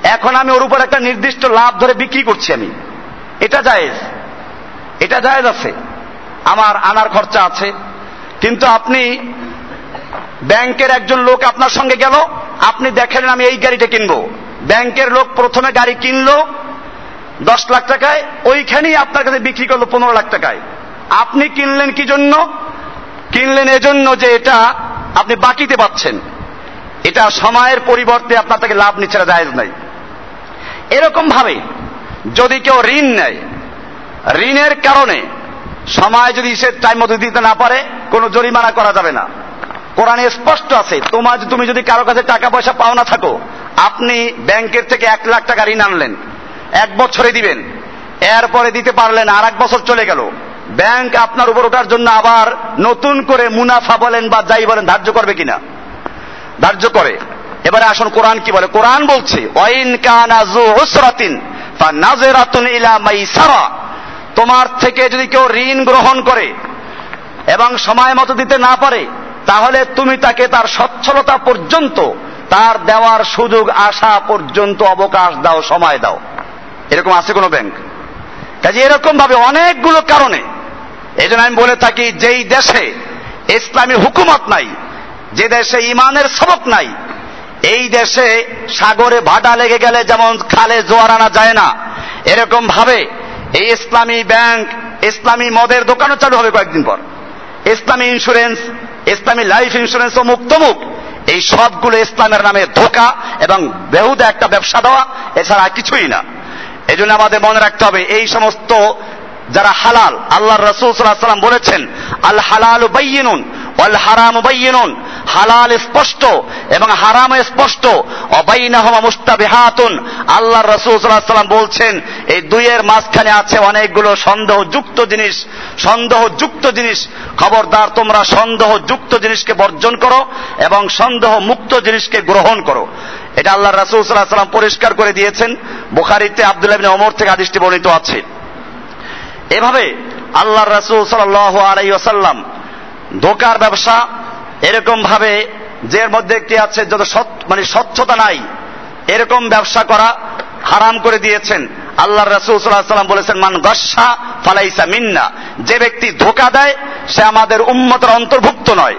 এখন আমি ওর উপর একটা নির্দিষ্ট লাভ ধরে বিক্রি করছি আমি। এটা জায়েজ। এটা জায়েজ আছে। আমার আনার খরচা আছে। কিন্তু আপনি ব্যাংকের একজন লোক আপনার সঙ্গে গেল, আপনি দেখেন আমি এই গাড়িটা কিনবো। ব্যাংকের লোক প্রথমে গাড়ি কিনলো দশ লাখ টাকায়, ওইখানেই আপনার কাছে বিক্রি করল পনেরো লাখ টাকায়। আপনি কিনলেন কি জন্য? কিনলেন এজন্য যে এটা আপনি বাকিতে পাচ্ছেন। এটা সময়ের পরিবর্তে আপনার থেকে লাভ নিচ্ছে জায়েজ নাই। এরকম ভাবে যদি কেউ ঋণ নেয়, ঋণের কারণে সময় যদি সে টাইম মতো দিতে না পারে, কোনো জরিমানা করা যাবে না। কোরআনে স্পষ্ট আছে, তোমার তুমি যদি কারও কাছে টাকা পয়সা পাও না থাকো, আপনি ব্যাংকের থেকে এক লাখ টাকা ঋণ আনলেন, এক বছরে দিবেন, এরপরে দিতে পারলেন আর এক বছর চলে গেল। ব্যাংক আপনার উপর ওঠার জন্য আবার নতুন করে মুনাফা বলেন বা যাই বলেন, ধার্য করবে কিনা? ধার্য করে। এবারে আসুন, কোরআন কি বলে? কোরআন বলছে তোমার থেকে যদি কেউ ঋণ গ্রহণ করে এবং সময় মতো দিতে না পারে তাহলে তুমি তাকে তার সচ্ছলতা পর্যন্ত, তার দেওয়ার সুযোগ আসা পর্যন্ত অবকাশ দাও, সময় দাও। এরকম আছে কোনো ব্যাংক? কাজে এরকম ভাবে অনেকগুলো কারণে এই জন্য আমি বলে থাকি, যেই দেশে ইসলামী হুকুমত নাই, যে দেশে ইমানের সবক নাই, এই দেশে সাগরে ভাটা লেগে গেলে যেমন খালে জোয়ার আনা যায় না এরকম ভাবে এই ইসলামী ব্যাংক, ইসলামী মদের দোকানও চালু হবে কয়েকদিন পর। ইসলামী ইন্স্যুরেন্স ইসলামী লাইফ ইন্স্যুরেন্স ও মুক্তমুখ। এই সবগুলো ইসলামের নামে ধোকা এবং বেহুদা একটা ব্যবসা দেওয়া, এছাড়া কিছুই না। এই জন্য আমাদের মনে রাখতে হবে, এই সমস্ত যারা হালাল আল্লাহ রসুল সাল্লাম বলেছেন, আল হালাল নুন ওয়াল হারাম বাইনুন হালাল স্পষ্ট এবং হারাম স্পষ্ট। অবাইনাহমা মুস্তাবিহাতুন। আল্লাহ রসুল সাল্লাম বলছেন, এই দুইয়ের মাঝখানে আছে অনেকগুলো সন্দেহযুক্ত জিনিস। সন্দেহযুক্ত জিনিস। খবরদার, তোমরা সন্দেহযুক্ত জিনিসকে বর্জন করো এবং সন্দেহ মুক্ত জিনিসকে গ্রহণ করো। এটা আল্লাহ রাসুল সাল্লাহ সাল্লাম পরিষ্কার করে দিয়েছেন। বুখারিতে আবদুল্লাহ অমর থেকে আদিষ্টি বর্ণিত আছে। এভাবে আল্লাহ রাসুল সাল্লাহ আলাই আসাল্লাম ধোকার ব্যবসা এরকম ভাবে যে মধ্যে একটি আছে, যত মানে স্বচ্ছতা নাই, এরকম ব্যবসা করা হারাম করে দিয়েছেন। আল্লাহ রসুল বলেছেন, মান গসা ফালাইসা মিন্না। যে ব্যক্তি ধোকা দেয়, সে আমাদের উম্মতের অন্তর্ভুক্ত নয়।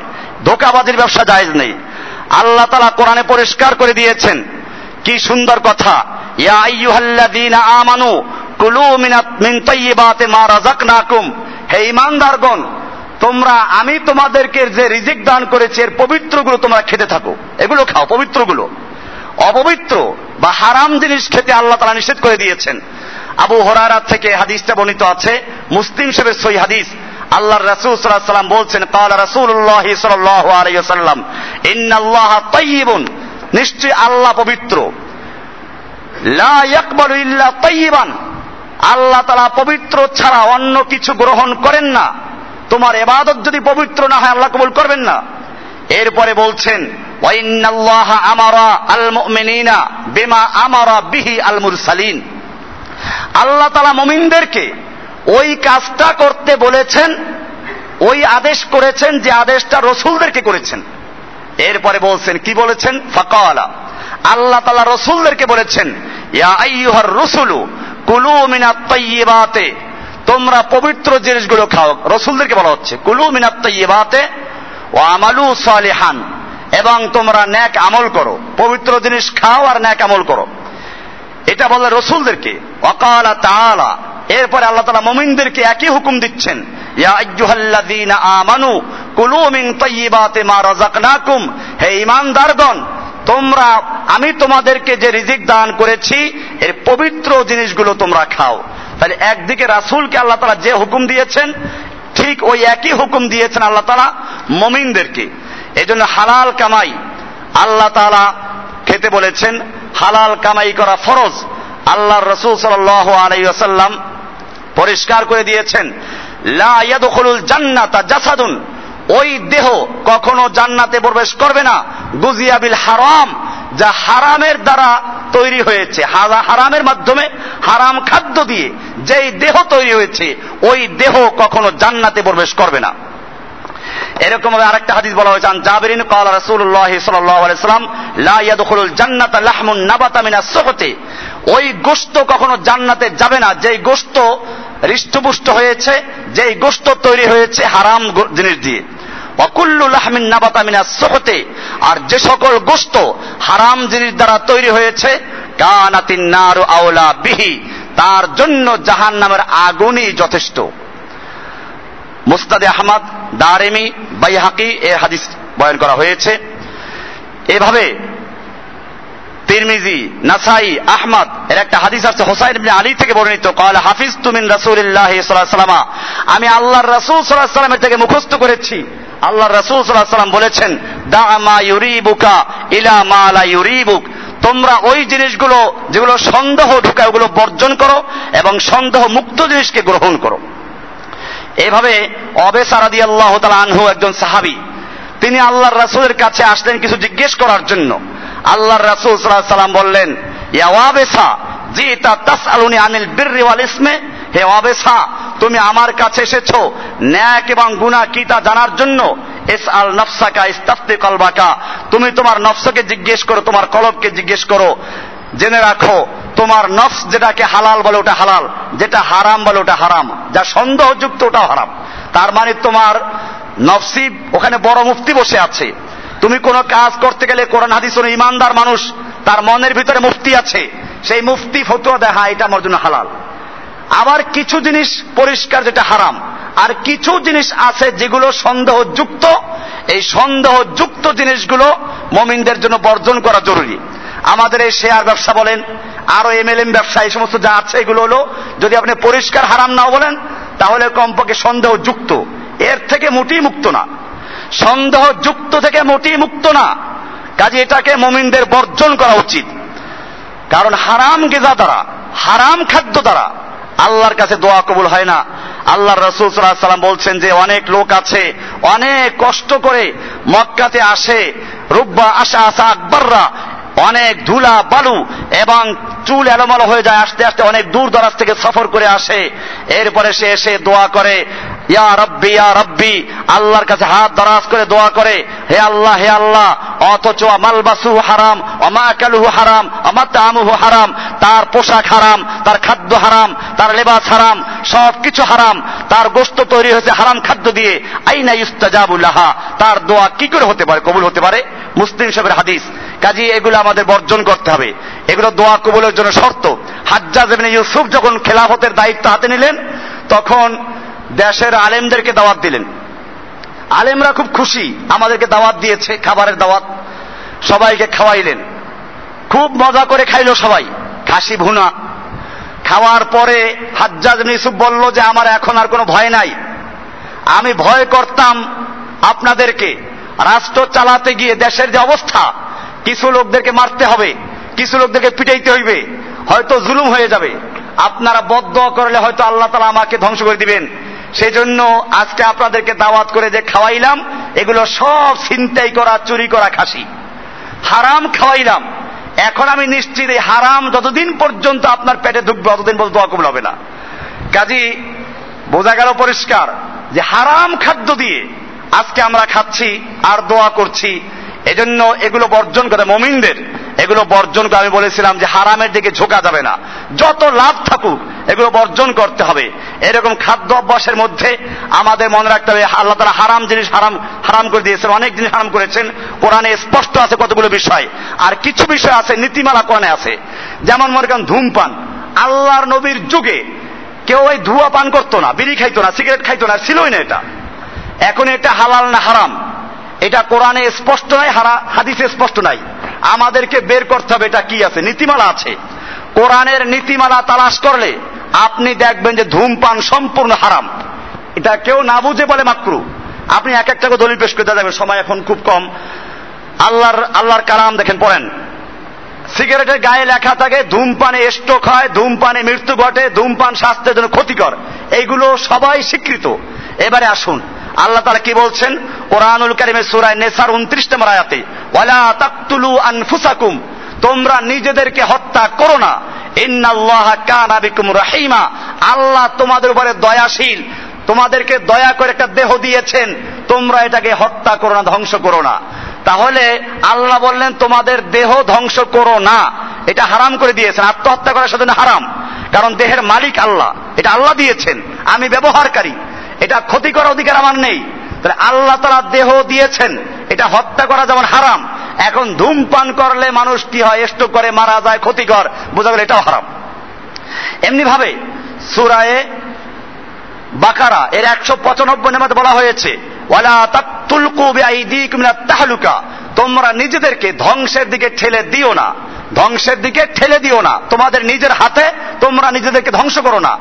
ধোকাবাজির ব্যবসা জায়েজ নেই। আল্লাহ তালা কোরআনে পরিষ্কার করে দিয়েছেন, কি সুন্দর কথা। ইয়া আইয়ুহাল্লাযীনা আমানু কুলু মিনাত মিন তাইয়্যিবাতি মা রাযাকনাকুম। হে ঈমানদারগণ তোমরা, আমি তোমাদেরকে যে রিজিক দান করেছি, এর পবিত্রগুলো তোমরা খেতে থাকো। এগুলো খাও, পবিত্রগুলো। অপবিত্র বা হারাম জিনিস খেতে আল্লাহ তারা নিষেধ করে দিয়েছেন। আবু হরারা থেকে হাদিসটা বর্ণিত আছে, মুসলিম সাহেবের সই হাদিস। আল্লাহ রাসুল সাল্লাম বলছেন কাল রাসুল্লাহ সাল্লাহ আলাইসাল্লাম ইন্নাল্লাহ তাইবুন নিশ্চয় আল্লাহ পবিত্র। লা ইয়াকবালু ইল্লা তাইবান আল্লাহ তালা পবিত্র ছাড়া অন্য কিছু গ্রহণ করেন না। তোমার এবাদত যদি পবিত্র না হয়, আল্লাহ কবুল করবেন না। এরপরে বলছেন আমারা আমারা বিহি আল্লাহ তাআলা মুমিনদেরকে ওই কাজটা করতে বলেছেন, ওই আদেশ করেছেন যে আদেশটা রসুলদেরকে করেছেন। এরপরে বলছেন, কি বলেছেন? ফাকালা। আল্লাহ তালা রসুলদেরকে বলেছেন, ইয়া আইয়ুহার রসুলু কুলু মিনাত তাইয়্যিবাতে তোমরা পবিত্র জিনিসগুলো খাও। রসুলদেরকে বলা হচ্ছে, কুলু মিনাত তাইয়্যিবাতে ও আমালু সালিহান। এবং তোমরা ন্যাক আমল করো। পবিত্র জিনিস খাও আর ন্যাক আমল করো। এটা বলে রসুলদেরকে অকালা তাআলা। এরপরে আল্লাহ তালা মমিনদেরকে একই হুকুম দিচ্ছেন আমানু কুলু মিন তাইয়্যিবাতি মা রাযাকনাকুম। হে ঈমানদারগণ, তোমরা, আমি তোমাদেরকে যে রিজিক দান করেছি, এর পবিত্র জিনিসগুলো তোমরা খাও। তাহলে একদিকে রাসূলকে আল্লাহ তাআলা যে হুকুম দিয়েছেন, ঠিক ওই একই হুকুম দিয়েছেন আল্লাহ তাআলা মমিনদেরকে। এই জন্য হালাল কামাই আল্লাহ তাআলা খেতে বলেছেন, হালাল কামাই করা ফরজ। আল্লাহর রসুল সাল্লাহ আলাইসাল্লাম পরিষ্কার করে দিয়েছেন জান্নাতা জাসাদুন। ওই দেহ কখনো জান্নাতে প্রবেশ করবে না। গুজিয়াবিল হারাম। যা হারামের দ্বারা তৈরি হয়েছে। হারামের মাধ্যমে হারাম খাদ্য দিয়ে যেই দেহ তৈরি হয়েছে, ওই দেহ কখনো জান্নাতে প্রবেশ করবে না। এরকম ভাবে আরেকটা হাদিস বলা হয়েছে জাবিরিন কাল রাসূলুল্লাহ সাল্লাল্লাহু আলাইহি সাল্লাম, লা ইয়াদখুলুল জান্নাতা লাহমুন নাবাতা মিনাস সুহতি। ওই গোশত কখনো জান্নাতে যাবে না। যেই গোশত হৃষ্টপুষ্ট হয়েছে, যেই গোশত তৈরি হয়েছে হারাম জিনিস দিয়ে। অকুল্লুলাহমিন নাবাতামিনা সহতে। আর যে সকল গোস্ত হারাম জিনিস দ্বারা তৈরি হয়েছে, কানাতিন নারু আওলা বিহি, তার জন্য জাহান নামের আগুনই যথেষ্ট। মুস্তাদে আহমদ, দারেমি, বাইহাকি এ হাদিস বয়ন করা হয়েছে। এভাবে তিরমিজি, নাসাই, আহমদ, এর একটা হাদিস আছে হোসাইন ইবনে আলী থেকে বর্ণিত। কল হাফিজ তুমিন রাসূলুল্লাহ সাল্লাল্লাহু আলাইহি আমি আল্লাহর রাসূল সাল্লাল্লাহু আলাইহি থেকে মুখস্থ করেছি। আল্লাহর রাসূল আলাইহি সাল্লাম বলেছেন দা ইউরিবুকা ইলা মা লা ইউরিবুক। তোমরা ওই জিনিসগুলো, যেগুলো সন্দেহ ঢুকায়, ওগুলো বর্জন করো এবং সন্দেহ মুক্ত জিনিসকে গ্রহণ করো। এভাবে অবেসারাদি আল্লাহ তালা আনহু একজন সাহাবি, তিনি আল্লাহর রাসুলের কাছে আসলেন কিছু জিজ্ঞেস করার জন্য। আল্লাহর রাসুল সাল্লাম বললেন ইয়াওয়াবেসা জি তা তাস আলুনি আনিল বীর ইসমে। হে ওয়াবেসা তুমি আমার কাছে এসেছ। ন্যাক এবং গুনাহ কি তা জানার জন্য? এস আল নফসাকা ইস্তাফতে কলবাকা। তুমি তোমার নফসকে জিজ্ঞেস করো, তোমার কলবকে জিজ্ঞেস করো। জেনে রাখো, তোমার নফস যেটাকে হালাল বলে ওটা হালাল, যেটা হারাম বলে ওটা হারাম। যা সন্দেহযুক্ত ওটা হারাম। তার মানে তোমার নফসি ওখানে বড় মুফতি বসে আছে। তুমি কোন কাজ করতে গেলে কোরআন হাদিস ইমানদার মানুষ, তার মনের ভিতরে মুফতি আছে। সেই মুফতি ফতুয়া দেয় হ্যাঁ এটা আমার জন্য হালাল। আবার কিছু জিনিস পরিষ্কার যেটা হারাম। আর কিছু জিনিস আছে যেগুলো সন্দেহযুক্ত। এই সন্দেহযুক্ত জিনিসগুলো মমিনদের জন্য বর্জন করা জরুরি। আমাদের এই শেয়ার ব্যবসা বলেন, আরও এমএলএম ব্যবসা, এই সমস্ত যা আছে এগুলো হলো, যদি আপনি পরিষ্কার হারাম নাও বলেন, তাহলে কমপক্ষে সন্দেহযুক্ত। এর থেকে মোটেই মুক্ত না। সন্দেহযুক্ত থেকে মোটেই মুক্ত না। কাজে এটাকে মমিনদের বর্জন করা উচিত। কারণ হারাম গেজা দ্বারা, হারাম খাদ্য দ্বারা আল্লাহর কাছে দোয়া কবুল হয় না। আল্লাহ রসুল সাল্লাহ সাল্লাম বলছেন যে, অনেক লোক আছে, অনেক কষ্ট করে মক্কাতে আসে, রুব্বা আশা আশা আকবররা, অনেক ধুলা, বালু এবং চুল এলোমালো হয়ে যায়, আস্তে আস্তে অনেক দূর দরাজ থেকে সফর করে আসে। এরপরে সে এসে দোয়া করে ইয়া রব্বি ইয়া রব্বি, আল্লাহর কাছে হাত দরাজ করে দোয়া করে, হে আল্লাহ হে আল্লাহ, অথচ মালবাসু হারাম অমাকালুহু হারাম অমাতামুহু হারাম, তার পোশাক হারাম, তার খাদ্য হারাম, তার লেবাস হারাম, সব কিছু হারাম, তার গোস্ত তৈরি হয়েছে হারাম খাদ্য দিয়ে, আইনা ইস্তাজাবুল্লাহা তার দোয়া কি করে হতে পারে, কবুল হতে পারে? মুসলিম সাহেবের হাদিস। কাজী এগুলো আমাদের বর্জন করতে হবে। এগুলো দোয়া কবুলের জন্য শর্ত। হাজ্জাজ ইউসুফ যখন খেলাফতের দায়িত্ব হাতে নিলেন, তখন দেশের আলেমদেরকে দাওয়াত দিলেন। আলেমরা খুব খুশি আমাদেরকে দাওয়াত দিয়েছে, খাবারের দাওয়াত। সবাইকে খাওয়াইলেন। খুব মজা করে খাইলো সবাই, খাসি ভুনা। খাওয়ার পরে হাজ্জাজ ইউসুফ বলল যে, আমার এখন আর কোনো ভয় নাই। আমি ভয় করতাম আপনাদেরকে। রাষ্ট্র চালাতে গিয়ে দেশের যে অবস্থা, কিছু লোকদেরকে মারতে হবে, কিছু লোকদেরকে পিটাইতে হইবে। হয়তো জুলুম হয়ে যাবে। আপনারা বদ্ধ করলে হয়তো আল্লাহ তালা আমাকে ধ্বংস করে দিবেন। সেই জন্য আজকে আপনাদেরকে দাওয়াত করে যে খাওয়াইলাম, এগুলো সব ছিনতাই করা, চুরি করা খাসি। হারাম খাওয়াইলাম। এখন আমি নিশ্চিত এই হারাম যতদিন পর্যন্ত আপনার পেটে ঢুকবে ততদিন পর্যন্ত দোয়া কবুল হবে না। কাজী, বোঝা গেল পরিষ্কার যে হারাম খাদ্য দিয়ে আজকে আমরা খাচ্ছি আর দোয়া করছি। এজন্য এগুলো বর্জন করে মমিনদের। এগুলো বর্জন করে আমি বলেছিলাম যে হারামের দিকে ঝোঁকা যাবে না। যত লাভ থাকুক, এগুলো বর্জন করতে হবে। এরকম খাদ্য অভ্যাসের মধ্যে আমাদের মনে রাখতে হবে, আল্লাহ তারা হারাম জিনিস হারাম হারাম করে দিয়েছেন, অনেক জিনিস হারাম করেছেন। কোরআনে স্পষ্ট আছে কতগুলো বিষয়। আর কিছু বিষয় আছে, নীতিমালা কোরআনে আছে। যেমন মনে করেন ধূমপান। আল্লাহর নবীর যুগে কেউ ওই ধুয়া পান করতো না, বিড়ি খাইতো না, সিগারেট খাইতো না, ছিলই না এটা। এখন এটা হালাল না হারাম। এটা কোরআনে স্পষ্ট নাই, হারা হাদিসে স্পষ্ট নাই। আমাদেরকে বের করতে হবে, এটা কি আছে? নীতিমালা আছে। কোরআনের নীতিমালা তালাশ করলে আপনি দেখবেন যে ধূমপান সম্পূর্ণ হারাম। এটা কেউ না বুঝে বলে মাকরু। আপনি এক একটা দলিল পেশ করতে যাবেন সময় এখন খুব কম। আল্লাহর আল্লাহর কালাম দেখেন, পড়েন। সিগারেটের গায়ে লেখা থাকে, ধূমপানে স্ট্রোক হয়, ধূমপানে মৃত্যু ঘটে, ধূমপান স্বাস্থ্যের জন্য ক্ষতিকর। এইগুলো সবাই স্বীকৃত। এবারে আসুন। আল্লাহ তারা কি বলছেন? কোরআনুল কারিমের সুরায় নেসার উনত্রিশ নম্বর আয়াতে, ওয়ালা তাকতুলু আনফুসাকুম তোমরা নিজেদেরকে হত্যা করো না ইন্নাল্লাহ কানা রাহিমা আল্লাহ তোমাদের উপরে দয়াশীল, তোমাদেরকে দয়া করে একটা দেহ দিয়েছেন, তোমরা এটাকে হত্যা করো না, ধ্বংস করো না তাহলে আল্লাহ বললেন, তোমাদের দেহ ধ্বংস করো না, এটা হারাম করে দিয়েছেন, আত্মহত্যা করা সেজন্য হারাম, কারণ দেহের মালিক আল্লাহ, এটা আল্লাহ দিয়েছেন, আমি ব্যবহারকারী এটা ক্ষতি করার অধিকার আমার নেই। তাহলে আল্লাহ তারা দেহ দিয়েছেন, এটা হত্যা করা যেমন হারাম। এখন ধূমপান করলে মানুষ কি হয়? স্টোক করে মারা যায়, ক্ষতিকর। বোঝা গেল এটাও হারাম। এমনি ভাবে সুরায়ে বাকারা, এর একশো পঁচানব্বই নামাতে বলা হয়েছে তাহলুকা। তোমরা নিজেদেরকে ধ্বংসের দিকে ঠেলে দিও না। ধ্বংসের দিকে ঠেলে দিও না। তোমাদের নিজের হাতে তোমরা নিজেদেরকে ধ্বংস করো না।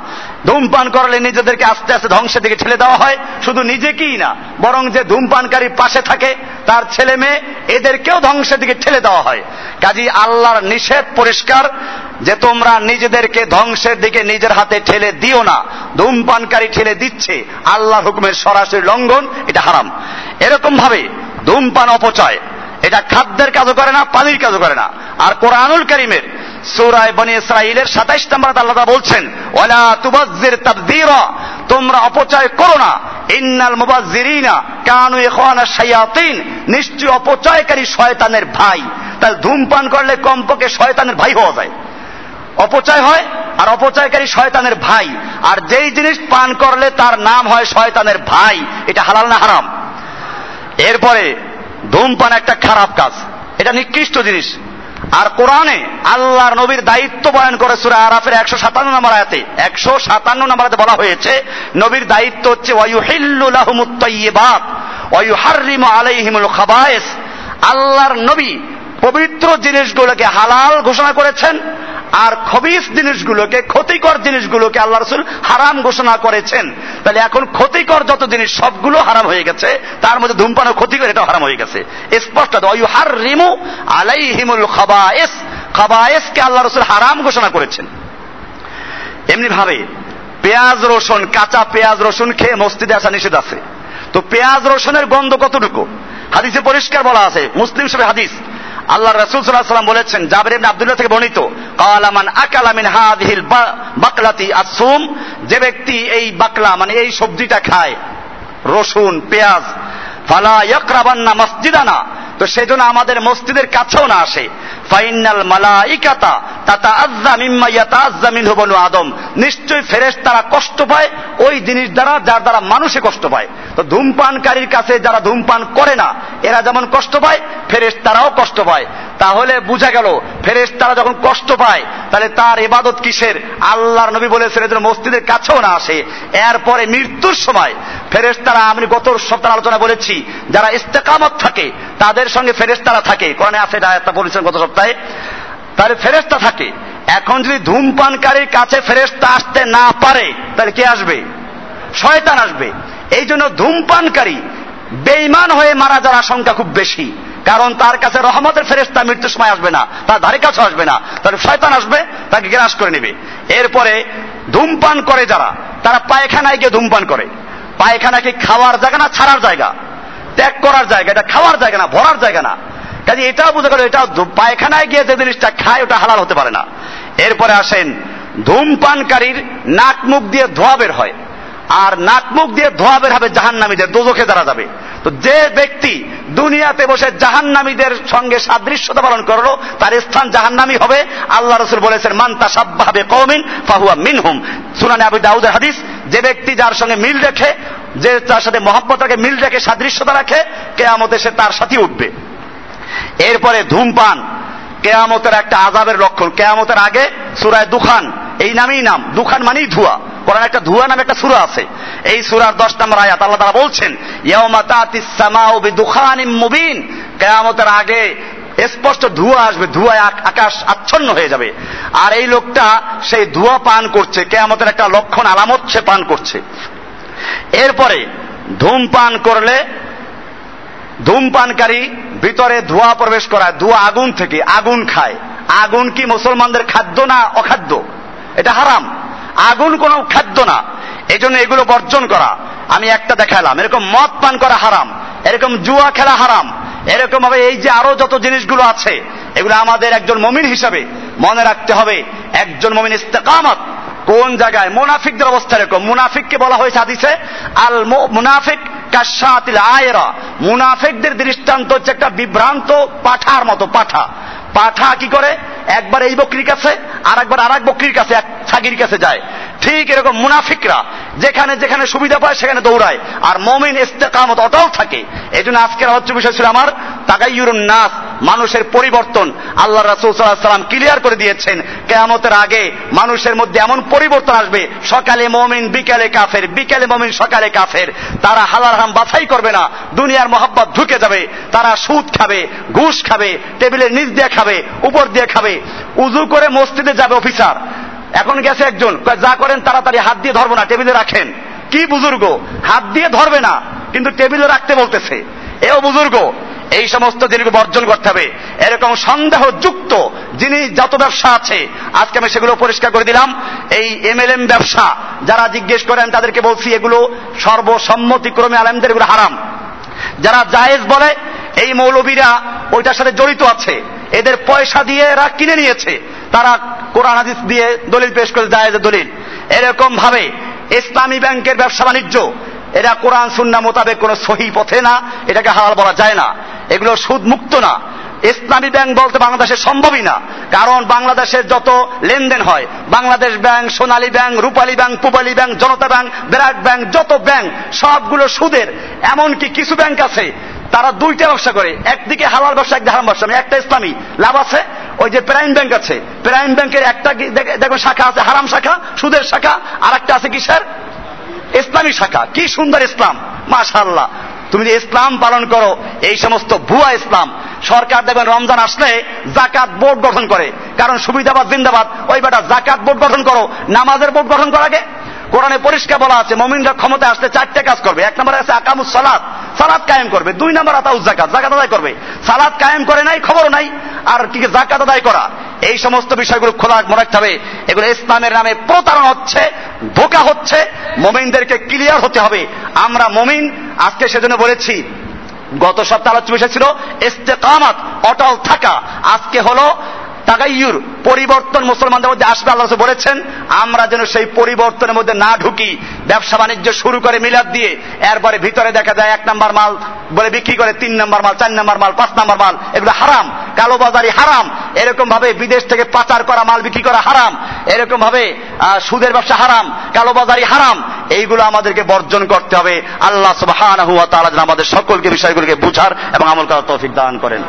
ধূমপান করলে নিজেদেরকে আস্তে আস্তে ধ্বংসের দিকে ঠেলে দেওয়া হয়। শুধু নিজেকেই না, বরং যে ধূমপানকারী পাশে থাকে, তার ছেলে মেয়ে, এদেরকেও ধ্বংসের দিকে ঠেলে দেওয়া হয়। কাজী আল্লাহর নিষেধ পরিষ্কার, যে তোমরা নিজেদেরকে ধ্বংসের দিকে নিজের হাতে ঠেলে দিও না। ধূমপানকারী ঠেলে দিচ্ছে আল্লাহ হুকুমের সরাসরি লঙ্ঘন, এটা হারাম। এরকম ভাবে ধূমপান অপচয় এটা খাদ্যের কাজও করে না, পানির কাজও করে না। আর কোরআনুল করিমের সৌরায় বনি ইসরাইলের সাতাইশ নম্বর আল্লাহ বলছেন, ওয়ালা তুবাজ্জির তাবযীরা তোমরা অপচয় করো না। ইন্নাল মুবাজ্জিরিনা কানু ইখওয়ানা শায়াতিন নিশ্চয় অপচয়কারী শয়তানের ভাই। তাহলে ধূমপান করলে কমপক্ষে শয়তানের ভাই হওয়া যায়। অপচয় হয় আর অপচয়কারী শয়তানের ভাই। আর যেই জিনিস পান করলে তার নাম হয় শয়তানের ভাই, এটা হালাল না হারাম? এরপরে ধূমপান একটা খারাপ কাজ। এটা নিকৃষ্ট জিনিস। আর কোরআনে আল্লাহর নবীর দায়িত্ব বয়ান করে সুরা আরাফের একশো সাতান্ন নম্বর আয়াতে, একশো সাতান্ন নম্বর আয়াতে বলা হয়েছে, নবীর দায়িত্ব হচ্ছে ওয়ুহিল্লু লাহুমুত তাইয়্যিবাত ওয়ুহাররিমু আলাইহিমুল খাবায়েস। আল্লাহর নবী পবিত্র জিনিসগুলোকে হালাল ঘোষণা করেছেন আর খবিস জিনিসগুলোকে, ক্ষতিকর জিনিসগুলোকে আল্লাহ রসুল হারাম ঘোষণা করেছেন। তাহলে এখন ক্ষতিকর যত জিনিস, সবগুলো হারাম হয়ে গেছে, তার মধ্যে ধূমপানও ক্ষতিকর এটা হারাম হয়ে গেছে। স্পষ্ট হার রিমু খাবায়েস, খাবায়েসকে আল্লাহ রসুল হারাম ঘোষণা করেছেন। এমনি ভাবে পেঁয়াজ, রসুন, কাঁচা পেঁয়াজ, রসুন খেয়ে মসজিদে আসা নিষেধ আছে। তো পেঁয়াজ, রসুনের গন্ধ কতটুকু? হাদিসে পরিষ্কার বলা আছে, মুসলিম সবে হাদিস। আল্লাহ রসুল সাল্লাহ সাল্লাম বলেছেন, জাবির ইবনে আব্দুল্লাহ থেকে বর্ণিত কালামান আকালা মিন হাদিহিল বাকলাতি আসুম যে ব্যক্তি এই বাকলা মানে এই সবজিটা খায়, রসুন, পেঁয়াজ, ফালা ইয়াকরাবান্না মসজিদানা তো সেই জন্য আমাদের মসজিদের কাছেও না আসে। ফাইনাল মালাইকাতা তাতা আজ্জা মিম্মা ইয়াতাআজ্জা মিনহু বনু আদম। নিশ্চয়ই ফেরেশ তারা কষ্ট পায়, ওই জিনিস দ্বারা যার দ্বারা মানুষে কষ্ট পায়। তো ধূমপানকারীর কাছে যারা ধূমপান করে না, এরা যেমন কষ্ট পায় ফেরেশ তারাও কষ্ট পায়। তাহলে বুঝা গেল, ফেরেশতারা যখন কষ্ট পায়, তাহলে তার এবাদত কিসের? আল্লাহর নবী বলেছেন এদের মসজিদের কাছেও না আসে। এরপরে মৃত্যুর সময় ফেরেশতারা, আমি গত সপ্তাহে আলোচনা বলেছি, যারা ইস্তেকামত থাকে, তাদের সঙ্গে ফেরেশতারা থাকে। কোরআনে আছে আয়াতটা বলেছেন গত সপ্তাহে। তাহলে ফেরেশতা থাকে। এখন যদি ধূমপানকারীর কাছে ফেরেশতা আসতে না পারে, তাহলে কে আসবে? শয়তান আসবে। এই জন্য ধূমপানকারী বেইমান হয়ে মারা যাওয়ার আশঙ্কা খুব বেশি। কারণ তার কাছে রহমতের ফেরেস্তা মৃত্যুর সময় আসবে না, তার ধারে কাছে আসবে না তার শয়তান আসবে, তাকে গ্রাস করে নেবে। এরপরে ধূমপান করে যারা, তারা পায়খানায় গিয়ে ধূমপান করে। পায়খানা কি খাওয়ার জায়গা না, ছাড়ার জায়গা। ত্যাগ করার জায়গা, এটা খাওয়ার জায়গা না, ভরার জায়গা না। কাজে এটাও বুঝে গেল এটা পায়খানায় গিয়ে যে জিনিসটা খায়, ওটা হালাল হতে পারে না। এরপরে আসেন, ধূমপানকারীর নাক মুখ দিয়ে ধোয়া বের হয়। আর নাক মুখ দিয়ে ধোয়া বের হবে জাহান্নামীদের, দোজখে যারা যাবে। তো যে ব্যক্তি দুনিয়াতে বসে জাহান্নামীদের সঙ্গে সাদৃশ্যতা পালন করল, তার স্থান জাহান্নামী হবে। আল্লাহ রসুল বলেছেন মান্তা সাব্বাহাবে কৌমিন ফাহুয়া মিনহুম। সুনানে আবু দাউদের হাদিস, যে ব্যক্তি যার সঙ্গে মিল রেখে, যে তার সাথে মহব্বত রাখে, মিল রেখে সাদৃশ্যতা রাখে, কেয়ামতে সে তার সাথে উঠবে। এরপরে ধূমপান, কেয়ামতের একটা আজাবের লক্ষণ। কেয়ামতের আগে সুরায় দুখান, এই নামেই নাম। দুখান মানেই ধোয়া। কোরআন একটা ধোয়া নামে একটা সুরা আছে। এই সুরার দশ নম্বর আয়াত আল্লাহ তারা বলছেন মুবিন কেয়ামতের আগে স্পষ্ট ধোঁয়া আসবে, ধোঁয়ায় আকাশ আচ্ছন্ন হয়ে যাবে। আর এই লোকটা সেই ধোঁয়া পান করছে, কেয়ামতের একটা লক্ষণ আলামত সে পান করছে। এরপরে ধূমপান করলে ধূমপানকারী ভিতরে ধোঁয়া প্রবেশ করায়, ধোঁয়া আগুন থেকে আগুন খায়। আগুন কি মুসলমানদের খাদ্য না অখাদ্য? এটা হারাম। আগুন কোনো খাদ্য না। এই জন্য এগুলো বর্জন করা। আমি একটা দেখালাম। এরকম মদ পান করা হারাম। এরকম জুয়া খেলা হারাম। এরকম ভাবে এই যে আরও যত জিনিসগুলো আছে, এগুলো আমাদের একজন মমিন হিসাবে মনে রাখতে হবে। একজন মমিন ইস্তেকামত কোন জায়গায়? মুনাফিকদের অবস্থা এরকম। মুনাফিককে বলা হয়েছে আদিছে আল মুনাফিক কাশাতিল আয়রা। মুনাফিকদের দৃষ্টান্ত হচ্ছে একটা বিভ্রান্ত পাঠার মতো পাঠা। পাঠা কি করে? একবার এই বকরির কাছে আর একবার আর এক বকরির কাছে, এক ছাগির কাছে যায়। ঠিক এরকম মুনাফিকরা যেখানে যেখানে সুবিধা পায় সেখানে দৌড়ায়। আর মমিন ইস্তেকামত অটল থাকে। এই জন্য আজকের আলোচ্য বিষয় ছিল আমার তাকাইয়ুরুন নাস, মানুষের পরিবর্তন। আল্লাহ রাসুল সাল্লাম ক্লিয়ার করে দিয়েছেন, কেয়ামতের আগে মানুষের মধ্যে এমন পরিবর্তন আসবে, সকালে মমিন, বিকালে কাফের, বিকালে মমিন, সকালে কাফের। তারা হালাল হাম বাছাই করবে না, দুনিয়ার মহাব্বত ঢুকে যাবে, তারা সুদ খাবে, ঘুষ খাবে, টেবিলের নিচ দিয়ে খাবে, উপর দিয়ে খাবে। উজু করে মসজিদে যাবে অফিসার। এখন গেছে একজন যা করেন তাড়াতাড়ি হাত দিয়ে ধরবো না, টেবিলে রাখেন। কি বুজুর্গ? হাত দিয়ে ধরবে না, কিন্তু টেবিলে রাখতে বলতেছে। এও বুজুর্গ, এই সমস্ত জিনিসগুলো বর্জন করতে হবে। এরকম সন্দেহযুক্ত যিনি যত ব্যবসা আছে, আজকে আমি সেগুলো পরিষ্কার করে দিলাম। এই এমএলএম ব্যবসা, যারা জিজ্ঞেস করেন তাদেরকে বলছি, এগুলো সর্বসম্মতিক্রমে আলেমদের এগুলো হারাম। যারা জায়েজ বলে, এই মৌলবীরা ওইটার সাথে জড়িত আছে, এদের পয়সা দিয়ে এরা কিনে নিয়েছে। তারা কোরআন, হাদিস দিয়ে দলিল পেশ করে জায়েজ দলিল। এরকম ভাবে ইসলামী ব্যাংকের ব্যবসা বাণিজ্য, এরা কোরআন, সুন্না মোতাবেক কোন সহি পথে না, এটাকে হালাল বলা যায় না। এগুলো সুদ মুক্ত না। ইসলামী ব্যাংক বলতে বাংলাদেশে সম্ভবই না। কারণ বাংলাদেশের যত লেনদেন হয়, Bangladesh bank, Sonali bank, Rupali bank, Pubali bank, Janata bank বিরাট ব্যাংক, যত ব্যাংক, সবগুলো সুদের, এমনকি কিছু ব্যাংক আছে, তারা দুইটা ব্যবসা করে। একদিকে হালাল ব্যবসা, একদিকে হারাম ব্যবসা। একটা ইসলামী, লাভ আছে ওই যে প্রাইম ব্যাংক আছে, প্রাইম ব্যাংকের একটা দেখো শাখা আছে, হারাম শাখা, সুদের শাখা আর একটা আছে কিসের? ইসলামী শাখা। কি সুন্দর ইসলাম মাশাল্লাহ তুমি যে ইসলাম পালন করো, এই সমস্ত ভুয়া ইসলাম, সরকার দেখবেন রমজান আসলে জাকাত বোর্ড গঠন করে। কারণ সুবিধাবাদ, জিন্দাবাদ, ওই বেটা জাকাত বোর্ড গঠন করো, নামাজের বোর্ড গঠন করা আগে। কোরআনে পরিষ্কার বলা আছে, মমিনরা ক্ষমতা আসতে চারটে কাজ করবে। এক নম্বর আছে আকামুস সালাত সালাদ কায়েম করবে। দুই নম্বর আতাউজ জাকাত জাকাত আদায় করবে। সালাদ কায়েম করে নাই খবর নাই, আর কি জাকাত আদায় করা? এই সমস্ত বিষয়গুলো খোলা মনে রাখতে হবে। এগুলো ইসলামের নামে প্রতারণা হচ্ছে, ধোকা হচ্ছে, মমিনদেরকে ক্লিয়ার হতে হবে। আমরা মমিন, আজকে সেজন্য বলেছি, গত সপ্তাহ আলোচ্য বিষয় ছিল, ইস্তেকামাত, অটল থাকা। আজকে হলো তাগাইয়ুর, পরিবর্তন মুসলমানদের মধ্যে আসবে, আল্লাহ বলেছেন, আমরা যেন সেই পরিবর্তনের মধ্যে না ঢুকি, ব্যবসা বাণিজ্য শুরু করে মিলাদ দিয়ে, এরপরে ভিতরে দেখা যায় এক নাম্বার মাল বলে বিক্রি করে, তিন নাম্বার মাল, চার নাম্বার মাল, পাঁচ নাম্বার মাল, এগুলো হারাম কালোবাজারি হারাম এরকম ভাবে বিদেশ থেকে পাচার করা মাল বিক্রি করা হারাম এরকম ভাবে সুদের ব্যবসা হারাম কালোবাজারি হারাম, এইগুলো আমাদেরকে বর্জন করতে হবে, আল্লাহ যেন আমাদের সকলকে বিষয়গুলোকে বুঝার এবং আমল করার তৌফিক দান করেন।